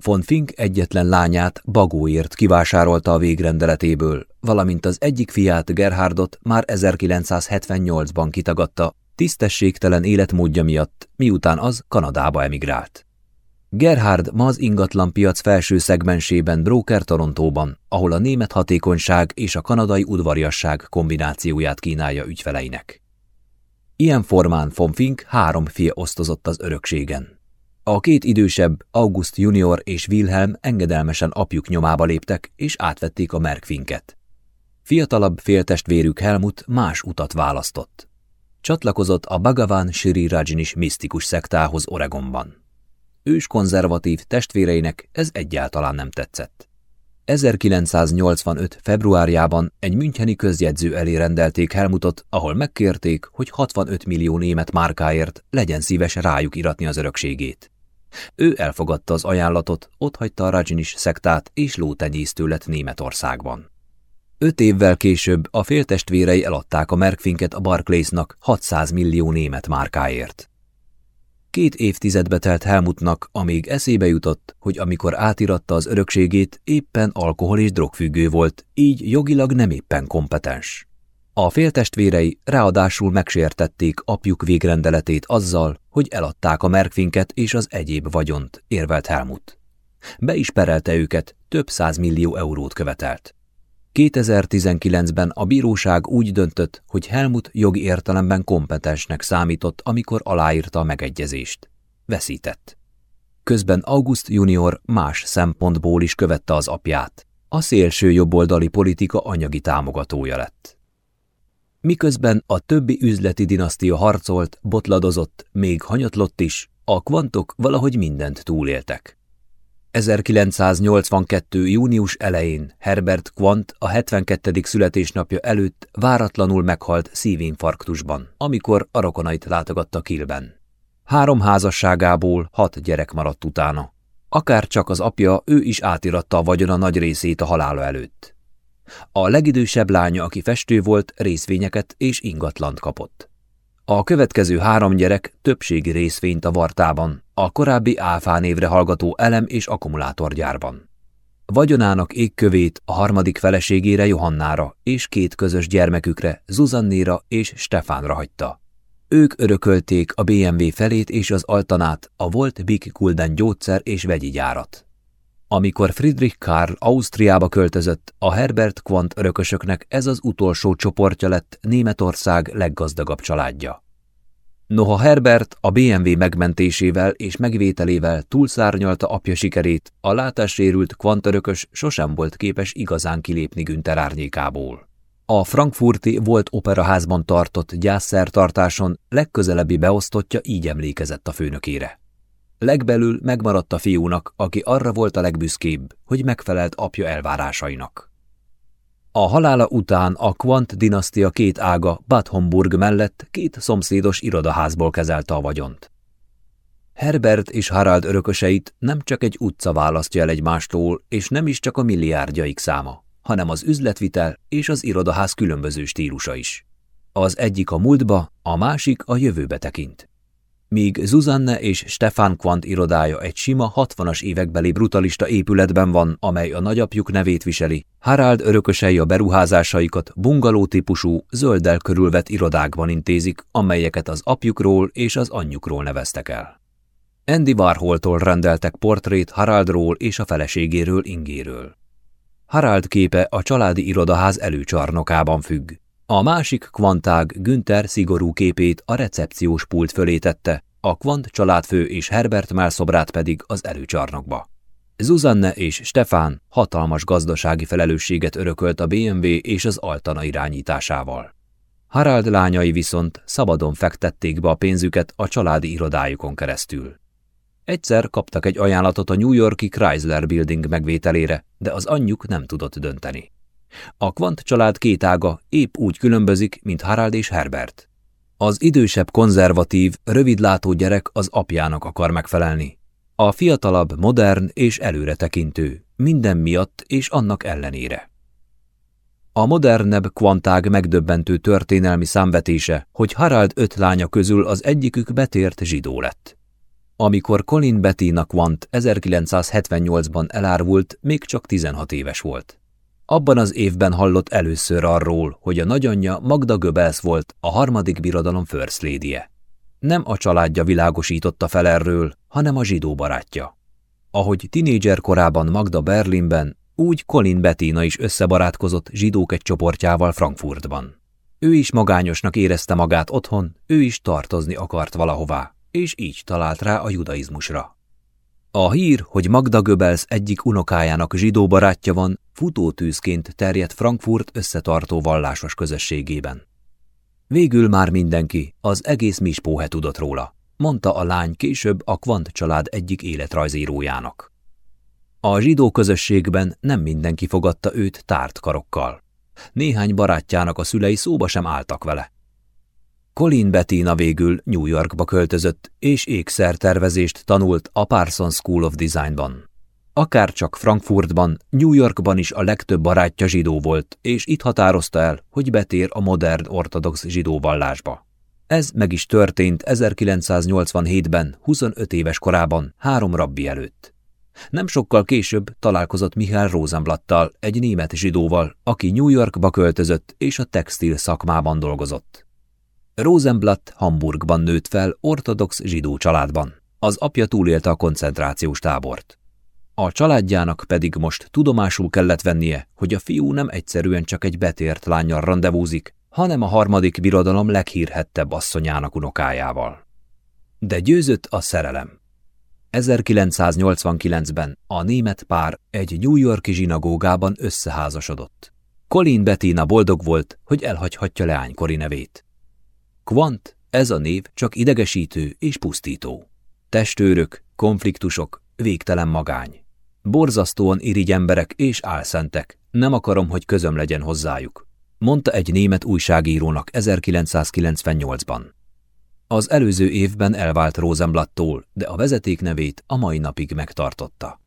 Von Fink egyetlen lányát Bagóért kivásárolta a végrendeletéből, valamint az egyik fiát Gerhardot már 1978-ban kitagadta, tisztességtelen életmódja miatt, miután az Kanadába emigrált. Gerhard ma az ingatlanpiac felső szegmensében broker Torontóban, ahol a német hatékonyság és a kanadai udvariasság kombinációját kínálja ügyfeleinek. Ilyen formán von Fink három fia osztozott az örökségen. A két idősebb, August junior és Wilhelm engedelmesen apjuk nyomába léptek, és átvették a Merkfinket. Fiatalabb féltestvérük Helmut más utat választott. Csatlakozott a Bhagavan Shri Rajnish misztikus szektához Oregonban. Ős konzervatív testvéreinek ez egyáltalán nem tetszett. 1985. februárjában egy müncheni közjegyző elé rendelték Helmutot, ahol megkérték, hogy 65 millió német márkáért legyen szíves rájuk iratni az örökségét. Ő elfogadta az ajánlatot, otthagyta a Rajnis szektát és lótenyésztő lett Németországban. Öt évvel később a féltestvérei eladták a Merkfinket a Barclaysnak 600 millió német márkáért. Két évtizedbe telt Helmutnak, amíg eszébe jutott, hogy amikor átiratta az örökségét, éppen alkohol és drogfüggő volt, így jogilag nem éppen kompetens. A féltestvérei ráadásul megsértették apjuk végrendeletét azzal, hogy eladták a Merkfinket és az egyéb vagyont, érvelt Helmut. Be is perelte őket, több millió eurót követelt. 2019-ben a bíróság úgy döntött, hogy Helmut jogi értelemben kompetensnek számított, amikor aláírta a megegyezést. Veszített. Közben August junior más szempontból is követte az apját. A szélső jobboldali politika anyagi támogatója lett. Miközben a többi üzleti dinasztia harcolt, botladozott, még hanyatlott is, a kvantok valahogy mindent túléltek. 1982. június elején Herbert Quant a 72. születésnapja előtt váratlanul meghalt szívinfarktusban, amikor a rokonait látogatta Kilben. Három házasságából hat gyerek maradt utána. Akár csak az apja, ő is átiratta a vagyona nagy részét a halála előtt. A legidősebb lánya, aki festő volt, részvényeket és ingatlant kapott. A következő három gyerek többségi részvényt a Vartában, a korábbi Áfá névre hallgató elem- és akkumulátorgyárban. Vagyonának égkövét a harmadik feleségére Johannára és két közös gyermekükre, Zuzannéra és Stefánra hagyta. Ők örökölték a BMW felét és az altanát, a volt Big Kulden gyógyszer és vegyi gyárat. Amikor Friedrich Karl Ausztriába költözött, a Herbert Quant örökösöknek ez az utolsó csoportja lett Németország leggazdagabb családja. Noha Herbert a BMW megmentésével és megvételével túlszárnyalta apja sikerét, a látássérült kvantörökös sosem volt képes igazán kilépni Günther árnyékából. A frankfurti volt operaházban tartott gyászszertartáson legközelebbi beosztottja így emlékezett a főnökére. Legbelül megmaradt a fiúnak, aki arra volt a legbüszkébb, hogy megfelelt apja elvárásainak. A halála után a Quant dinasztia két ága Bad Homburg mellett két szomszédos irodaházból kezelte a vagyont. Herbert és Harald örököseit nem csak egy utca választja el egymástól, és nem is csak a milliárdjaik száma, hanem az üzletvitel és az irodaház különböző stílusa is. Az egyik a múltba, a másik a jövőbe tekint míg Zuzanne és Stefan Quant irodája egy sima 60-as évekbeli brutalista épületben van, amely a nagyapjuk nevét viseli, Harald örökösei a beruházásaikat bungaló típusú, zölddel körülvett irodákban intézik, amelyeket az apjukról és az anyjukról neveztek el. Andy Warholtól rendeltek portrét Haraldról és a feleségéről ingéről. Harald képe a családi irodaház előcsarnokában függ. A másik kvantág Günther szigorú képét a recepciós pult fölé tette, a Kvant családfő és Herbert melszobrát pedig az előcsarnokba. Zuzanne és Stefán hatalmas gazdasági felelősséget örökölt a BMW és az Altana irányításával. Harald lányai viszont szabadon fektették be a pénzüket a családi irodájukon keresztül. Egyszer kaptak egy ajánlatot a New Yorki Chrysler Building megvételére, de az anyjuk nem tudott dönteni. A Quant család két ága épp úgy különbözik, mint Harald és Herbert. Az idősebb konzervatív, rövidlátó gyerek az apjának akar megfelelni. A fiatalabb, modern és előretekintő, minden miatt és annak ellenére. A modernebb kvantág megdöbbentő történelmi számvetése, hogy Harald öt lánya közül az egyikük betért zsidó lett. Amikor Colin Bettina Quant 1978-ban elárvult, még csak 16 éves volt. Abban az évben hallott először arról, hogy a nagyanyja Magda Göbels volt a harmadik birodalom first lady -e. Nem a családja világosította fel erről, hanem a zsidó barátja. Ahogy tinédzser korában Magda Berlinben, úgy Colin Bettina is összebarátkozott zsidók egy csoportjával Frankfurtban. Ő is magányosnak érezte magát otthon, ő is tartozni akart valahová, és így talált rá a judaizmusra. A hír, hogy Magda Göbels egyik unokájának zsidó barátja van, futótűzként terjedt Frankfurt összetartó vallásos közösségében. Végül már mindenki, az egész Mispóhe tudott róla, mondta a lány később a Kvant család egyik életrajzírójának. A zsidó közösségben nem mindenki fogadta őt tárt karokkal. Néhány barátjának a szülei szóba sem álltak vele. Colin Bettina végül New Yorkba költözött, és ékszertervezést tanult a Parsons School of Designban. Akár csak Frankfurtban, New Yorkban is a legtöbb barátja zsidó volt, és itt határozta el, hogy betér a modern ortodox zsidó vallásba. Ez meg is történt 1987-ben, 25 éves korában, három rabbi előtt. Nem sokkal később találkozott Michael Rosenblattal, egy német zsidóval, aki New Yorkba költözött és a textil szakmában dolgozott. Rosenblatt Hamburgban nőtt fel ortodox zsidó családban. Az apja túlélte a koncentrációs tábort. A családjának pedig most tudomásul kellett vennie, hogy a fiú nem egyszerűen csak egy betért lányjal rendezvúzik, hanem a harmadik birodalom leghírhettebb asszonyának unokájával. De győzött a szerelem. 1989-ben a német pár egy New Yorki zsinagógában összeházasodott. Colin Bettina boldog volt, hogy elhagyhatja leánykori nevét. Quant, ez a név csak idegesítő és pusztító. Testőrök, konfliktusok, végtelen magány. Borzasztóan irigy emberek és álszentek, nem akarom, hogy közöm legyen hozzájuk, mondta egy német újságírónak 1998-ban. Az előző évben elvált Rosenblattól, de a vezeték nevét a mai napig megtartotta.